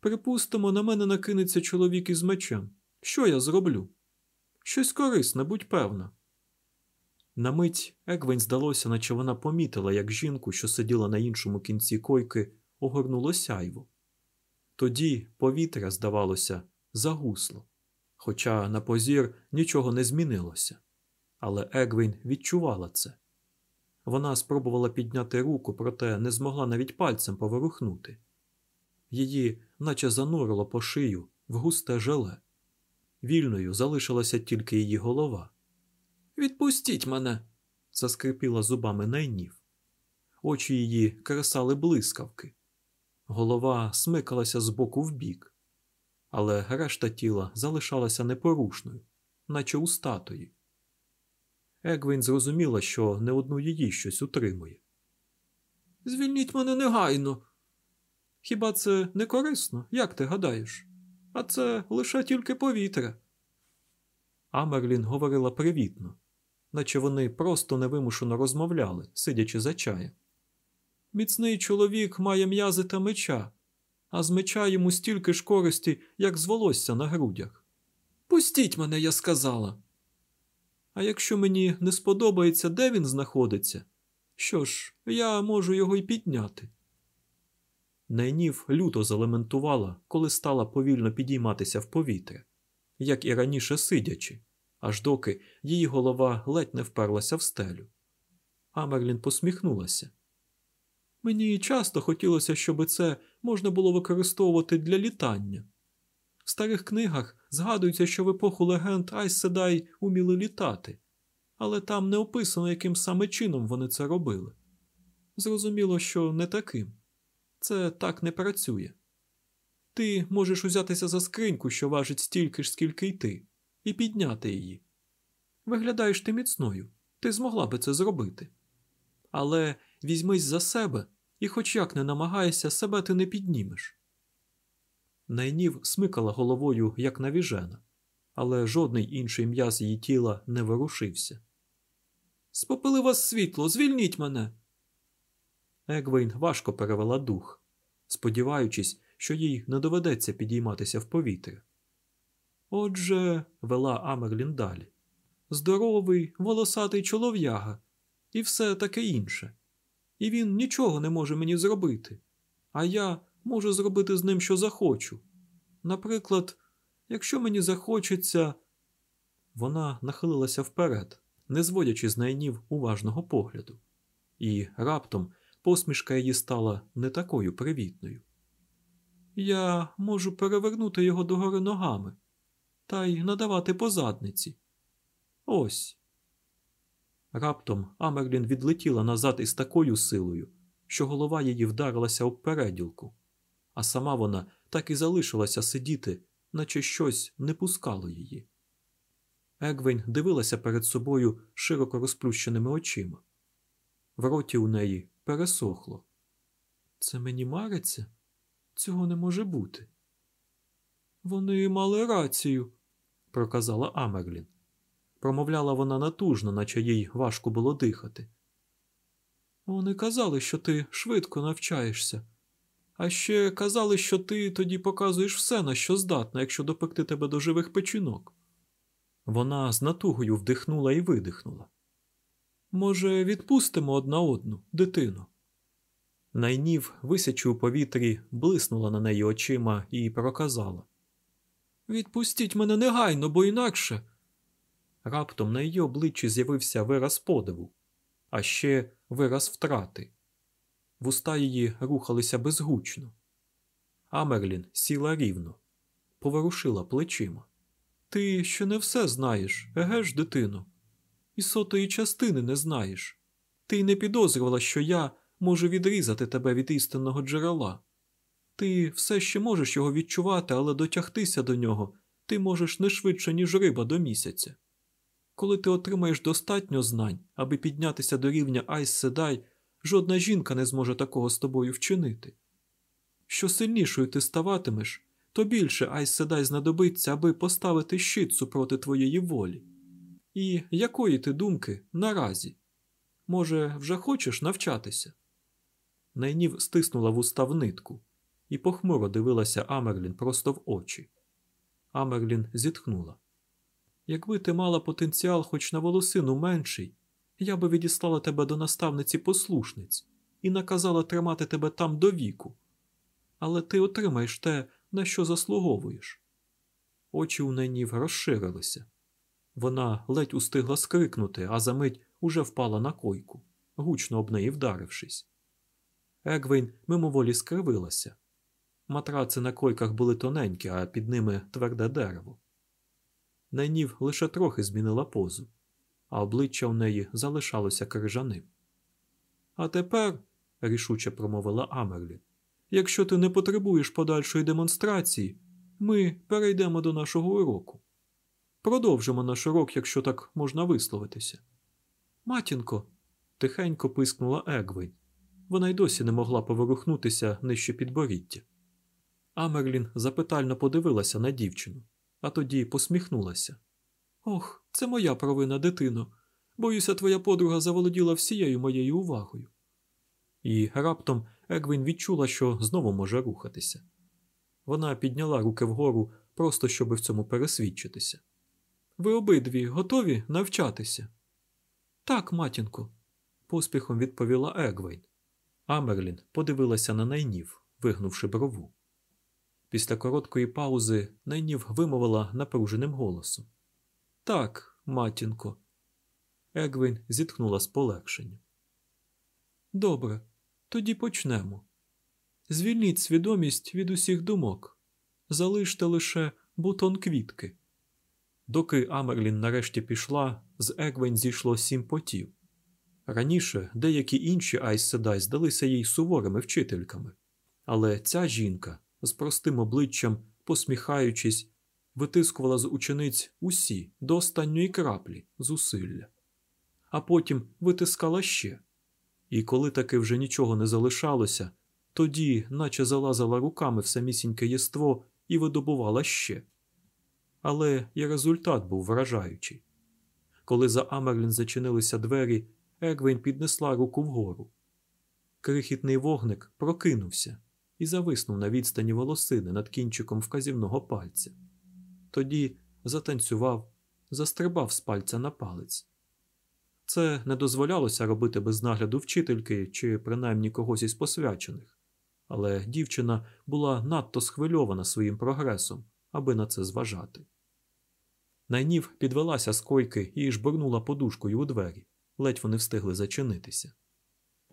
Припустимо, на мене накинеться чоловік із мечем. Що я зроблю? Щось корисне, будь певна. На мить Егвень здалося, наче вона помітила, як жінку, що сиділа на іншому кінці койки, огорнуло сяйво. Тоді повітря, здавалося, загусло, хоча на позір нічого не змінилося. Але Егвін відчувала це. Вона спробувала підняти руку, проте не змогла навіть пальцем поворухнути. Її, наче занурило по шию в густе желе. Вільною залишилася тільки її голова. Відпустіть мене, заскрипіла зубами найнів. Очі її кресали блискавки. Голова смикалася з боку в бік, але решта тіла залишалася непорушною, наче у статуї. Егвін зрозуміла, що не одну її щось утримує. Звільніть мене негайно. Хіба це не корисно, як ти гадаєш? А це лише тільки повітря. Амерлін говорила привітно, наче вони просто невимушено розмовляли, сидячи за чаєм. Міцний чоловік має м'язи та меча, а з меча йому стільки ж користі, як з волосся на грудях. Пустіть мене, я сказала. А якщо мені не сподобається, де він знаходиться, що ж, я можу його й підняти. Найнів люто залементувала, коли стала повільно підійматися в повітря, як і раніше сидячи, аж доки її голова ледь не вперлася в стелю. Амерлін посміхнулася. Мені часто хотілося, щоб це можна було використовувати для літання. В старих книгах згадується, що в епоху легенд Айс Седай уміли літати, але там не описано, яким саме чином вони це робили. Зрозуміло, що не таким. Це так не працює. Ти можеш узятися за скриньку, що важить стільки ж, скільки й ти, і підняти її. Виглядаєш ти міцною, ти змогла би це зробити. Але візьмись за себе і, хоч як не намагайся, себе ти не піднімеш. Найнів смикала головою, як навіжена, але жодний інший м'яз її тіла не ворушився. Спопили вас світло, звільніть мене. Егвейн важко перевела дух, сподіваючись, що їй не доведеться підійматися в повітря. Отже, вела Амерлін далі. Здоровий, волосатий чолов'яга, і все таке інше. І він нічого не може мені зробити. А я можу зробити з ним, що захочу. Наприклад, якщо мені захочеться. Вона нахилилася вперед, не зводячи з найнів уважного погляду, і раптом посмішка її стала не такою привітною. Я можу перевернути його догори ногами та й надавати по задниці. Ось. Раптом Амерлін відлетіла назад із такою силою, що голова її вдарилася об переділку, а сама вона так і залишилася сидіти, наче щось не пускало її. Егвень дивилася перед собою широко розплющеними очима. В роті у неї пересохло. Це мені мариться? Цього не може бути. Вони мали рацію, проказала Амерлін. Промовляла вона натужно, наче їй важко було дихати. Вони казали, що ти швидко навчаєшся, а ще казали, що ти тоді показуєш все, на що здатна, якщо допекти тебе до живих печінок. Вона з натугою вдихнула і видихнула. Може, відпустимо одна одну, дитину? Найнів, висячи у повітрі, блиснула на неї очима і проказала Відпустіть мене негайно, бо інакше. Раптом на її обличчі з'явився вираз подиву, а ще вираз втрати. Вуста її рухалися безгучно. Амерлін сіла рівно, поворушила плечима. Ти ще не все знаєш, еге ж, дитино? І сотої частини не знаєш. Ти й не підозрювала, що я можу відрізати тебе від істинного джерела. Ти все ще можеш його відчувати, але дотягтися до нього ти можеш не швидше, ніж риба до місяця. Коли ти отримаєш достатньо знань, аби піднятися до рівня Айс Седай, жодна жінка не зможе такого з тобою вчинити. Що сильнішою ти ставатимеш, то більше Айс Седай знадобиться, аби поставити щит супроти твоєї волі. І якої ти думки наразі? Може, вже хочеш навчатися? Найнів стиснула вуста в нитку і похмуро дивилася Амерлін просто в очі. Амерлін зітхнула. Якби ти мала потенціал хоч на волосину менший, я би відіслала тебе до наставниці послушниць і наказала тримати тебе там до віку. Але ти отримаєш те, на що заслуговуєш. Очі у Найнів розширилися. Вона ледь устигла скрикнути, а за мить уже впала на койку, гучно об неї вдарившись. Егвейн мимоволі скривилася. Матраци на койках були тоненькі, а під ними тверде дерево. Найнів лише трохи змінила позу, а обличчя в неї залишалося крижаним. А тепер, рішуче промовила Амерлі, якщо ти не потребуєш подальшої демонстрації, ми перейдемо до нашого уроку. Продовжимо наш урок, якщо так можна висловитися. Матінко, тихенько пискнула Егвейн. Вона й досі не могла поворухнутися нижче підборіддя. Амерлін запитально подивилася на дівчину, а тоді посміхнулася. Ох, це моя провина, дитино. Боюся, твоя подруга заволоділа всією моєю увагою. І раптом Егвін відчула, що знову може рухатися. Вона підняла руки вгору, просто щоб в цьому пересвідчитися. Ви обидві готові навчатися? Так, матінко, поспіхом відповіла Егвейн. Амерлін подивилася на найнів, вигнувши брову. Після короткої паузи найнів вимовила напруженим голосом. Так, матінко. Егвін зітхнула з полегшенням. Добре, тоді почнемо. Звільніть свідомість від усіх думок. Залиште лише бутон квітки. Доки Амерлін нарешті пішла, з Егвень зійшло сім потів. Раніше деякі інші Айс здалися їй суворими вчительками, але ця жінка з простим обличчям, посміхаючись, витискувала з учениць усі до останньої краплі зусилля, а потім витискала ще. І коли таки вже нічого не залишалося, тоді, наче залазила руками в самісіньке єство і видобувала ще. Але і результат був вражаючий. Коли за Амерлін зачинилися двері, Егвін піднесла руку вгору. Крихітний вогник прокинувся і зависнув на відстані волосини над кінчиком вказівного пальця. тоді затанцював, застрибав з пальця на палець. Це не дозволялося робити без нагляду вчительки чи принаймні когось із посвячених, але дівчина була надто схвильована своїм прогресом, аби на це зважати. Найнів підвелася з койки і жбурнула подушкою у двері, ледь вони встигли зачинитися.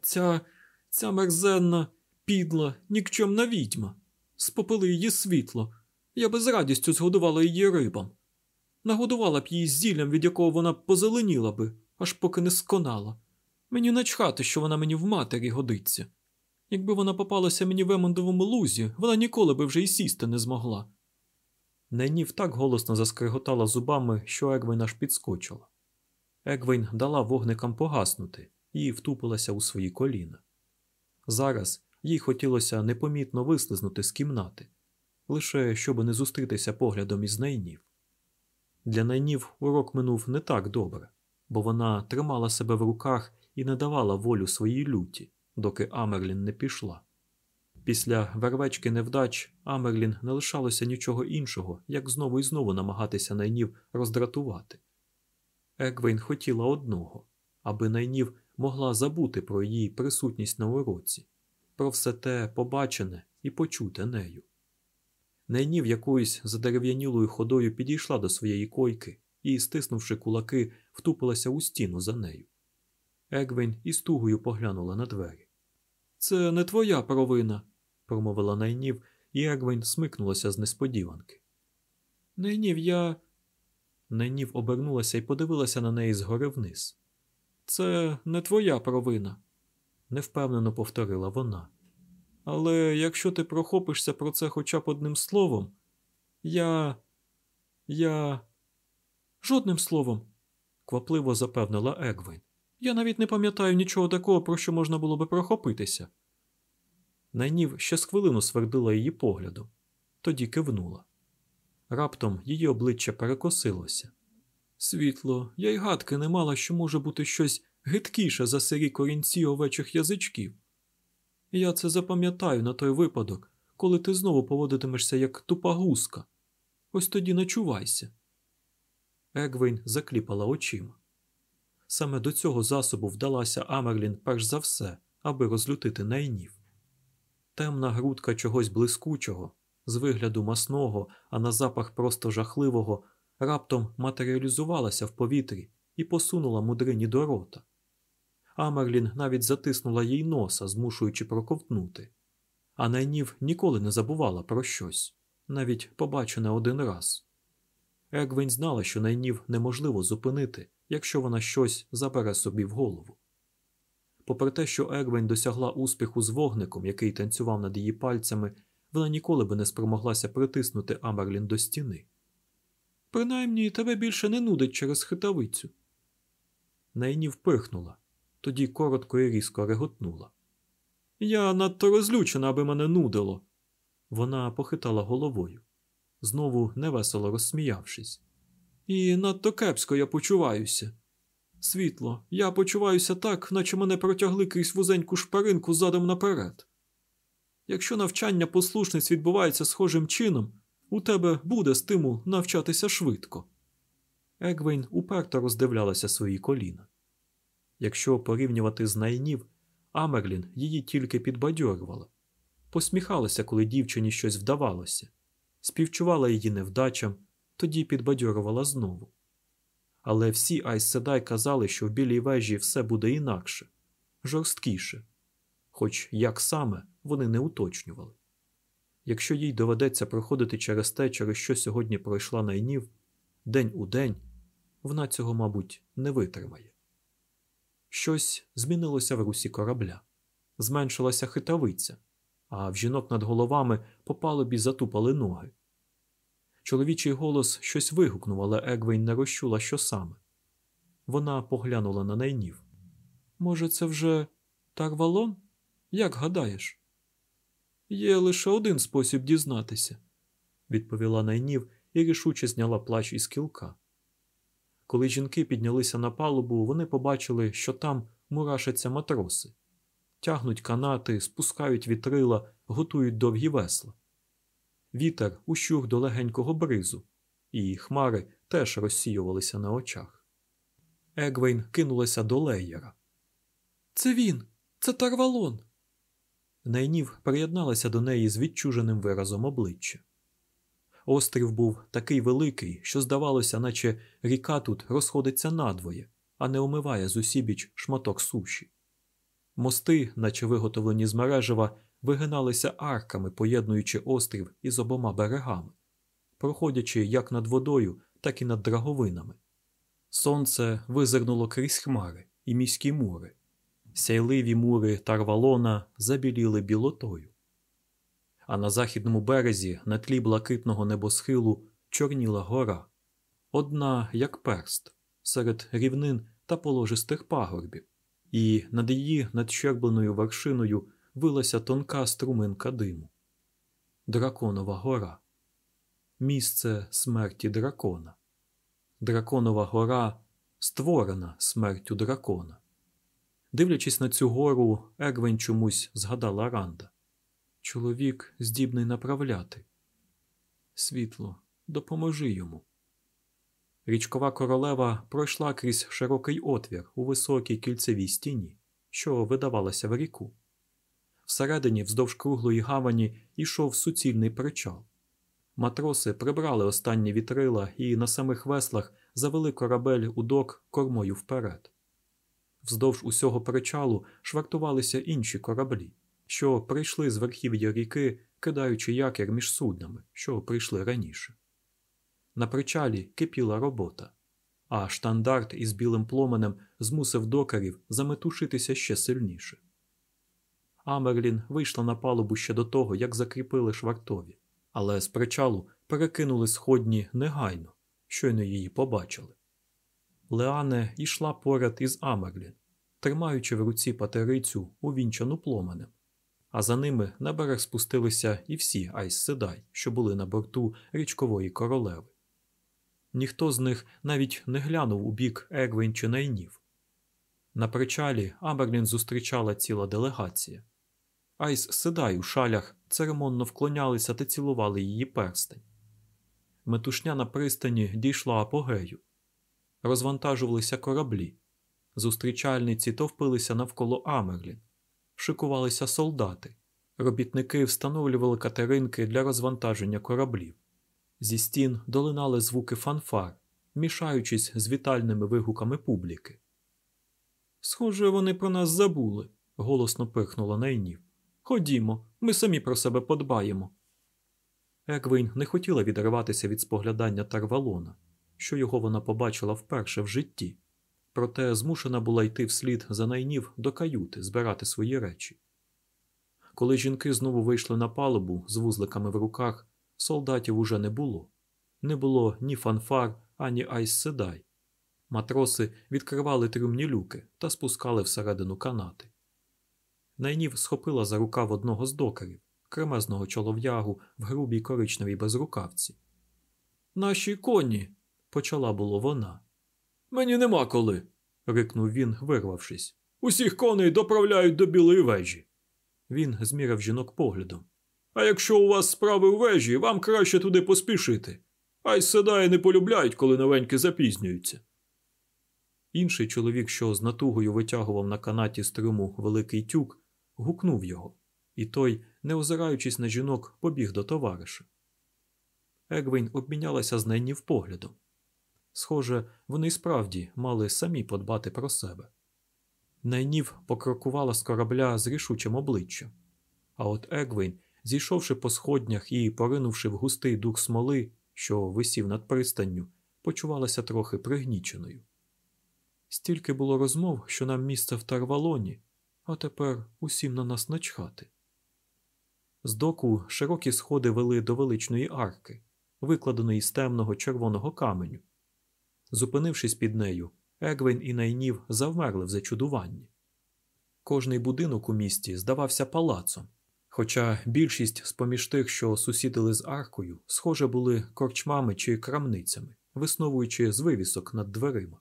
Ця ця мерзенна, підла, нікчемна відьма. Спопили її світло. Я би з радістю згодувала її рибам. Нагодувала б її зіллям, від якого вона позеленіла би, аж поки не сконала. Мені начхати, що вона мені в матері годиться. Якби вона попалася мені в Емондовому лузі, вона ніколи би вже й сісти не змогла. Найнів так голосно заскриготала зубами, що Егвейн аж підскочила. Егвейн дала вогникам погаснути і втупилася у свої коліна. Зараз їй хотілося непомітно вислизнути з кімнати, лише щоб не зустрітися поглядом із найнів. Для найнів урок минув не так добре, бо вона тримала себе в руках і не давала волю своїй люті, доки Амерлін не пішла. Після вервечки невдач Амерлін не лишалося нічого іншого, як знову і знову намагатися найнів роздратувати. Егвейн хотіла одного, аби найнів могла забути про її присутність на уроці, про все те побачене і почуте нею. Найнів якоюсь задерев'янілою ходою підійшла до своєї койки і, стиснувши кулаки, втупилася у стіну за нею. Егвейн із тугою поглянула на двері. Це не твоя провина, промовила найнів, і Егвейн смикнулася з несподіванки. Найнів, я. Найнів обернулася і подивилася на неї згори вниз. Це не твоя провина, невпевнено повторила вона. Але якщо ти прохопишся про це хоча б одним словом, я. я. Жодним словом, квапливо запевнила Егвейн. Я навіть не пам'ятаю нічого такого, про що можна було би прохопитися. Найнів ще з хвилину свердила її поглядом, тоді кивнула. Раптом її обличчя перекосилося. Світло, я й гадки не мала, що може бути щось гидкіше за сирі корінці овечих язичків. Я це запам'ятаю на той випадок, коли ти знову поводитимешся як тупа гуска. Ось тоді начувайся. Егвейн закліпала очима. Саме до цього засобу вдалася Амерлін перш за все, аби розлютити найнів. Темна грудка чогось блискучого, з вигляду масного, а на запах просто жахливого, раптом матеріалізувалася в повітрі і посунула мудрині до рота. Амерлін навіть затиснула їй носа, змушуючи проковтнути, а найнів ніколи не забувала про щось, навіть побачене один раз. Егвін знала, що найнів неможливо зупинити, якщо вона щось забере собі в голову. Попри те, що Егвень досягла успіху з вогником, який танцював над її пальцями, вона ніколи би не спромоглася притиснути Амерлін до стіни. Принаймні тебе більше не нудить через хитавицю. Найні впихнула, тоді коротко і різко реготнула. Я надто розлючена, аби мене нудило. Вона похитала головою, знову невесело розсміявшись. І надто кепсько я почуваюся. Світло, я почуваюся так, наче мене протягли крізь вузеньку шпаринку задом наперед. Якщо навчання послушниць відбувається схожим чином, у тебе буде стимул навчатися швидко. Егвейн уперто роздивлялася свої коліна. Якщо порівнювати з найнів, Амерлін її тільки підбадьорювала, посміхалася, коли дівчині щось вдавалося, співчувала її невдачам, тоді підбадьорувала знову. Але всі Айседай казали, що в білій вежі все буде інакше, жорсткіше, хоч як саме вони не уточнювали. Якщо їй доведеться проходити через те, через що сьогодні пройшла найнів, день у день, вона цього, мабуть, не витримає. Щось змінилося в русі корабля, зменшилася хитавиця, а в жінок над головами по палубі затупали ноги. Чоловічий голос щось вигукнув, але Егвейн не розчула, що саме. Вона поглянула на найнів. Може, це вже Тарвалон? Як гадаєш? Є лише один спосіб дізнатися, відповіла найнів і рішуче зняла плач із кілка. Коли жінки піднялися на палубу, вони побачили, що там мурашаться матроси, тягнуть канати, спускають вітрила, готують довгі весла. Вітер ущух до легенького бризу, і хмари теж розсіювалися на очах. Егвейн кинулася до леєра. Це він, це Тарвалон. Найнів приєдналася до неї з відчуженим виразом обличчя. Острів був такий великий, що здавалося, наче ріка тут розходиться надвоє, а не омиває з усібіч шматок суші. Мости, наче виготовлені з мережева, вигиналися арками, поєднуючи острів із обома берегами, проходячи як над водою, так і над драговинами. Сонце визирнуло крізь хмари і міські мури. Сяйливі мури Тарвалона забіліли білотою. А на західному березі, на тлі блакитного небосхилу, чорніла гора, одна, як перст, серед рівнин та положистих пагорбів, і над її надщербленою вершиною вилася тонка струминка диму. Драконова гора. Місце смерті дракона. Драконова гора створена смертю дракона. Дивлячись на цю гору, Егвен чомусь згадала Ранда. Чоловік здібний направляти. Світло, допоможи йому. Річкова королева пройшла крізь широкий отвір у високій кільцевій стіні, що видавалася в ріку. Всередині, вздовж круглої гавані, йшов суцільний причал. Матроси прибрали останні вітрила і на самих веслах завели корабель у док кормою вперед. Вздовж усього причалу швартувалися інші кораблі, що прийшли з верхів'я ріки, кидаючи якір між суднами, що прийшли раніше. На причалі кипіла робота, а штандарт із білим пломенем змусив докарів заметушитися ще сильніше. Амерлін вийшла на палубу ще до того, як закріпили швартові, але з причалу перекинули сходні негайно, щойно її побачили. Леане йшла поряд із Амерлін, тримаючи в руці патерицю, увінчану пломенем, а за ними на берег спустилися і всі Айс Седай, що були на борту річкової королеви. Ніхто з них навіть не глянув у бік Егвін чи Найнів. На причалі Амерлін зустрічала ціла делегація. Айз Седай у шалях церемонно вклонялися та цілували її перстень. Метушня на пристані дійшла апогею. Розвантажувалися кораблі. Зустрічальниці товпилися навколо Амерлін. Шикувалися солдати. Робітники встановлювали катеринки для розвантаження кораблів. Зі стін долинали звуки фанфар, мішаючись з вітальними вигуками публіки. Схоже, вони про нас забули, голосно пирхнула Найнів. Ходімо, ми самі про себе подбаємо. Еквейн не хотіла відриватися від споглядання Тарвалона, що його вона побачила вперше в житті, проте змушена була йти вслід за найнів до каюти збирати свої речі. Коли жінки знову вийшли на палубу з вузликами в руках, солдатів уже не було. Не було ні фанфар, ані Айз Седай. Матроси відкривали трюмні люки та спускали всередину канати. Найнів схопила за рукав одного з докерів, кремезного чолов'ягу в грубій коричневій безрукавці. Наші коні, почала було вона. Мені нема коли. рикнув він, вирвавшись. Усіх коней доправляють до білої вежі. Він зміряв жінок поглядом. А якщо у вас справи у вежі, вам краще туди поспішити. А й седаї не полюбляють, коли новенькі запізнюються. Інший чоловік, що з натугою витягував на канаті струму великий тюк, гукнув його, і той, не озираючись на жінок, побіг до товариша. Егвін обмінялася з Неннів поглядом. Схоже, вони справді мали самі подбати про себе. Найнів покрокувала з корабля з рішучим обличчям, а от Егвін, зійшовши по сходнях і поринувши в густий дух смоли, що висів над пристанню, почувалася трохи пригніченою. Стільки було розмов, що нам місце в Тарвалоні, а тепер усім на нас начхати. З доку широкі сходи вели до величної арки, викладеної з темного червоного каменю. Зупинившись під нею, Егвін і Найнів завмерли в зачудуванні. Кожний будинок у місті здавався палацом, хоча більшість з поміж тих, що сусідили з аркою, схоже були корчмами чи крамницями, висновуючи з вивісок над дверима.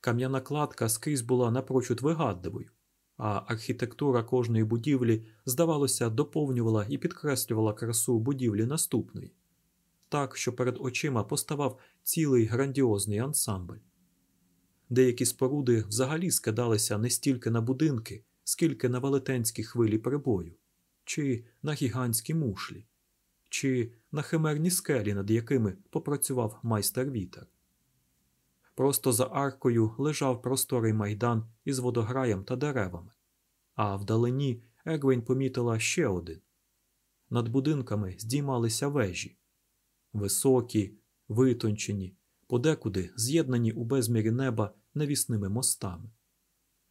Кам'яна кладка скрізь була напрочуд вигадливою, а архітектура кожної будівлі, здавалося, доповнювала і підкреслювала красу будівлі наступної. так, що перед очима поставав цілий грандіозний ансамбль. Деякі споруди взагалі скидалися не стільки на будинки, скільки на велетенські хвилі прибою, чи на гігантські мушлі, чи на химерні скелі, над якими попрацював майстер вітер. Просто за аркою лежав просторий майдан із водограєм та деревами, а вдалині Егвін помітила ще один. Над будинками здіймалися вежі високі, витончені, подекуди з'єднані у безмірі неба навісними мостами.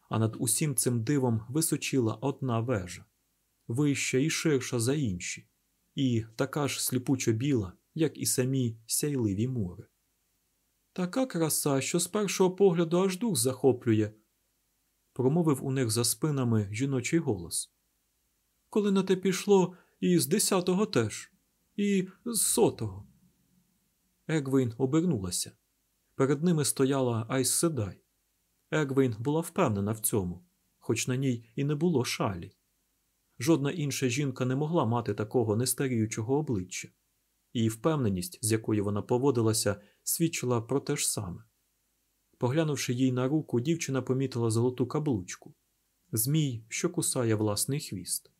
А над усім цим дивом височила одна вежа, вища і ширша за інші, і така ж сліпучо біла, як і самі сяйливі мури. Така краса, що з першого погляду аж дух захоплює, промовив у них за спинами жіночий голос. Коли на те пішло, і з десятого теж, і з сотого. Егвейн обернулася. Перед ними стояла Айс Седай. Егвейн була впевнена в цьому, хоч на ній і не було шалі. Жодна інша жінка не могла мати такого нестаріючого обличчя, і впевненість, з якою вона поводилася, свідчила про те ж саме. Поглянувши їй на руку, дівчина помітила золоту каблучку змій, що кусає власний хвіст.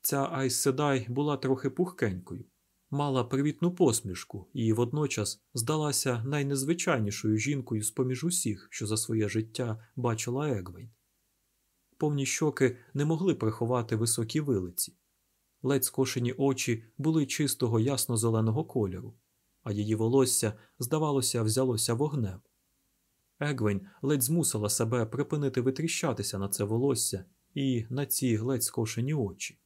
Ця Айс Седай була трохи пухкенькою, мала привітну посмішку і водночас здалася найнезвичайнішою жінкою з поміж усіх, що за своє життя бачила Егвейн. Повні щоки не могли приховати високі вилиці. Ледь скошені очі були чистого ясно-зеленого кольору, а її волосся, здавалося, взялося вогнем. Егвень ледь змусила себе припинити витріщатися на це волосся і на ці ледь скошені очі.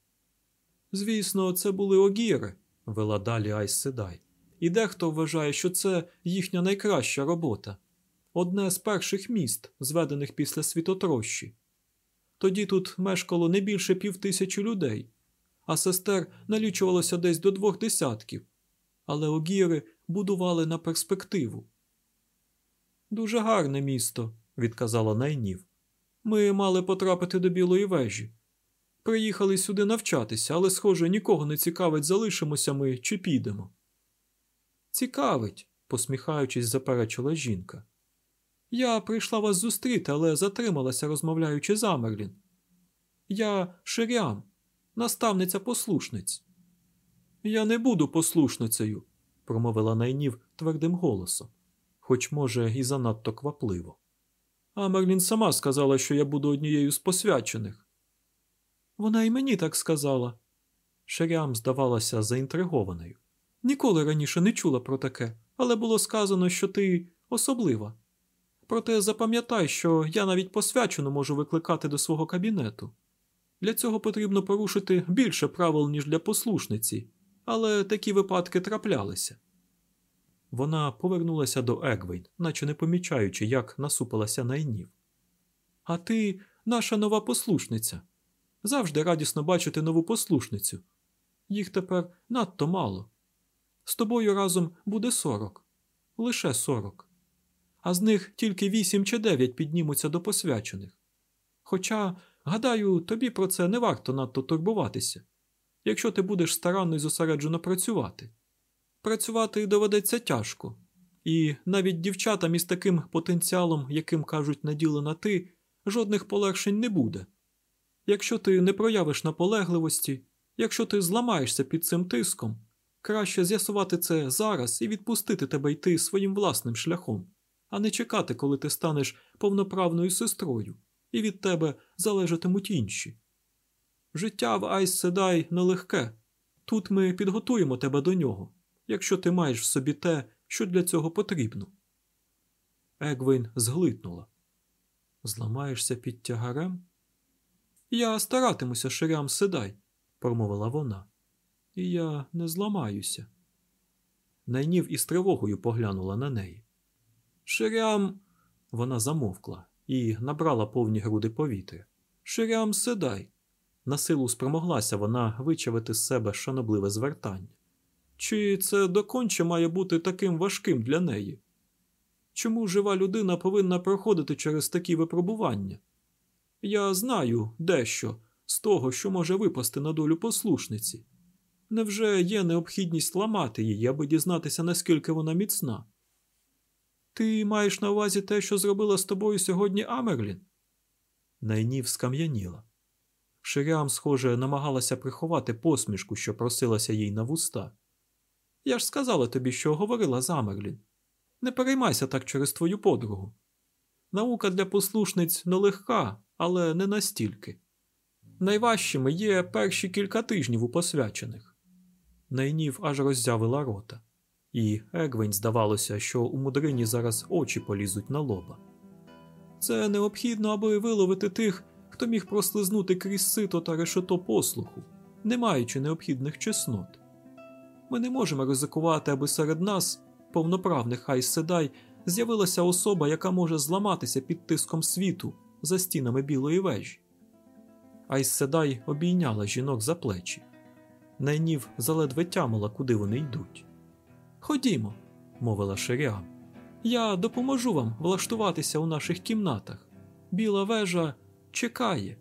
Звісно, це були огіри, вела далі Айс Седай, і дехто вважає, що це їхня найкраща робота одне з перших міст, зведених після світотрощі. Тоді тут мешкало не більше півтисячі людей, а сестер налічувалося десь до двох десятків, але огіри будували на перспективу. Дуже гарне місто, відказала Найнів. Ми мали потрапити до білої вежі. Приїхали сюди навчатися, але, схоже, нікого не цікавить, залишимося ми чи підемо. Цікавить, посміхаючись, заперечила жінка. Я прийшла вас зустріти, але затрималася, розмовляючи з Амерлін. Я Ширям, наставниця послушниць. Я не буду послушницею, промовила Найнів твердим голосом, хоч, може, і занадто квапливо. Амерлін сама сказала, що я буду однією з посвячених. Вона і мені так сказала. Ширям здавалася заінтригованою. Ніколи раніше не чула про таке, але було сказано, що ти особлива. Проте запам'ятай, що я навіть посвячену можу викликати до свого кабінету. Для цього потрібно порушити більше правил, ніж для послушниці, але такі випадки траплялися. Вона повернулася до Егвейн, наче не помічаючи, як насупилася найнів. А ти наша нова послушниця. Завжди радісно бачити нову послушницю. Їх тепер надто мало. З тобою разом буде сорок, лише сорок, а з них тільки вісім чи дев'ять піднімуться до посвячених. Хоча, гадаю, тобі про це не варто надто турбуватися, якщо ти будеш старанно і зосереджено працювати. Працювати доведеться тяжко, і навіть дівчатам із таким потенціалом, яким кажуть наділена ти, жодних полегшень не буде. Якщо ти не проявиш наполегливості, якщо ти зламаєшся під цим тиском, краще з'ясувати це зараз і відпустити тебе йти своїм власним шляхом, а не чекати, коли ти станеш повноправною сестрою, і від тебе залежатимуть інші. Життя в Айс Седай нелегке. Тут ми підготуємо тебе до нього, якщо ти маєш в собі те, що для цього потрібно. Егвейн зглитнула. Зламаєшся під тягарем? Я старатимуся, ширям седай, промовила вона. І я не зламаюся. Найнів із тривогою поглянула на неї. Ширям. Вона замовкла і набрала повні груди повітря. Ширям седай. На силу спромоглася вона вичавити з себе шанобливе звертання. Чи це доконче має бути таким важким для неї? Чому жива людина повинна проходити через такі випробування? Я знаю дещо з того, що може випасти на долю послушниці. Невже є необхідність ламати її, аби дізнатися, наскільки вона міцна? Ти маєш на увазі те, що зробила з тобою сьогодні Амерлін? Найнів скам'яніла. Ширям, схоже, намагалася приховати посмішку, що просилася їй на вуста. Я ж сказала тобі, що говорила з Амерлін. Не переймайся так через твою подругу. Наука для послушниць нелегка, але не настільки. Найважчими є перші кілька тижнів у посвячених. Найнів аж роззявила рота, і Егвень здавалося, що у мудрині зараз очі полізуть на лоба. Це необхідно, аби виловити тих, хто міг прослизнути крізь сито та решето послуху, не маючи необхідних чеснот. Ми не можемо ризикувати, аби серед нас, повноправних Айс-Седай, з'явилася особа, яка може зламатися під тиском світу за стінами білої вежі. Айс-Седай обійняла жінок за плечі. Найнів заледве тямила, куди вони йдуть. Ходімо, мовила Ширяга. Я допоможу вам влаштуватися у наших кімнатах. Біла вежа чекає.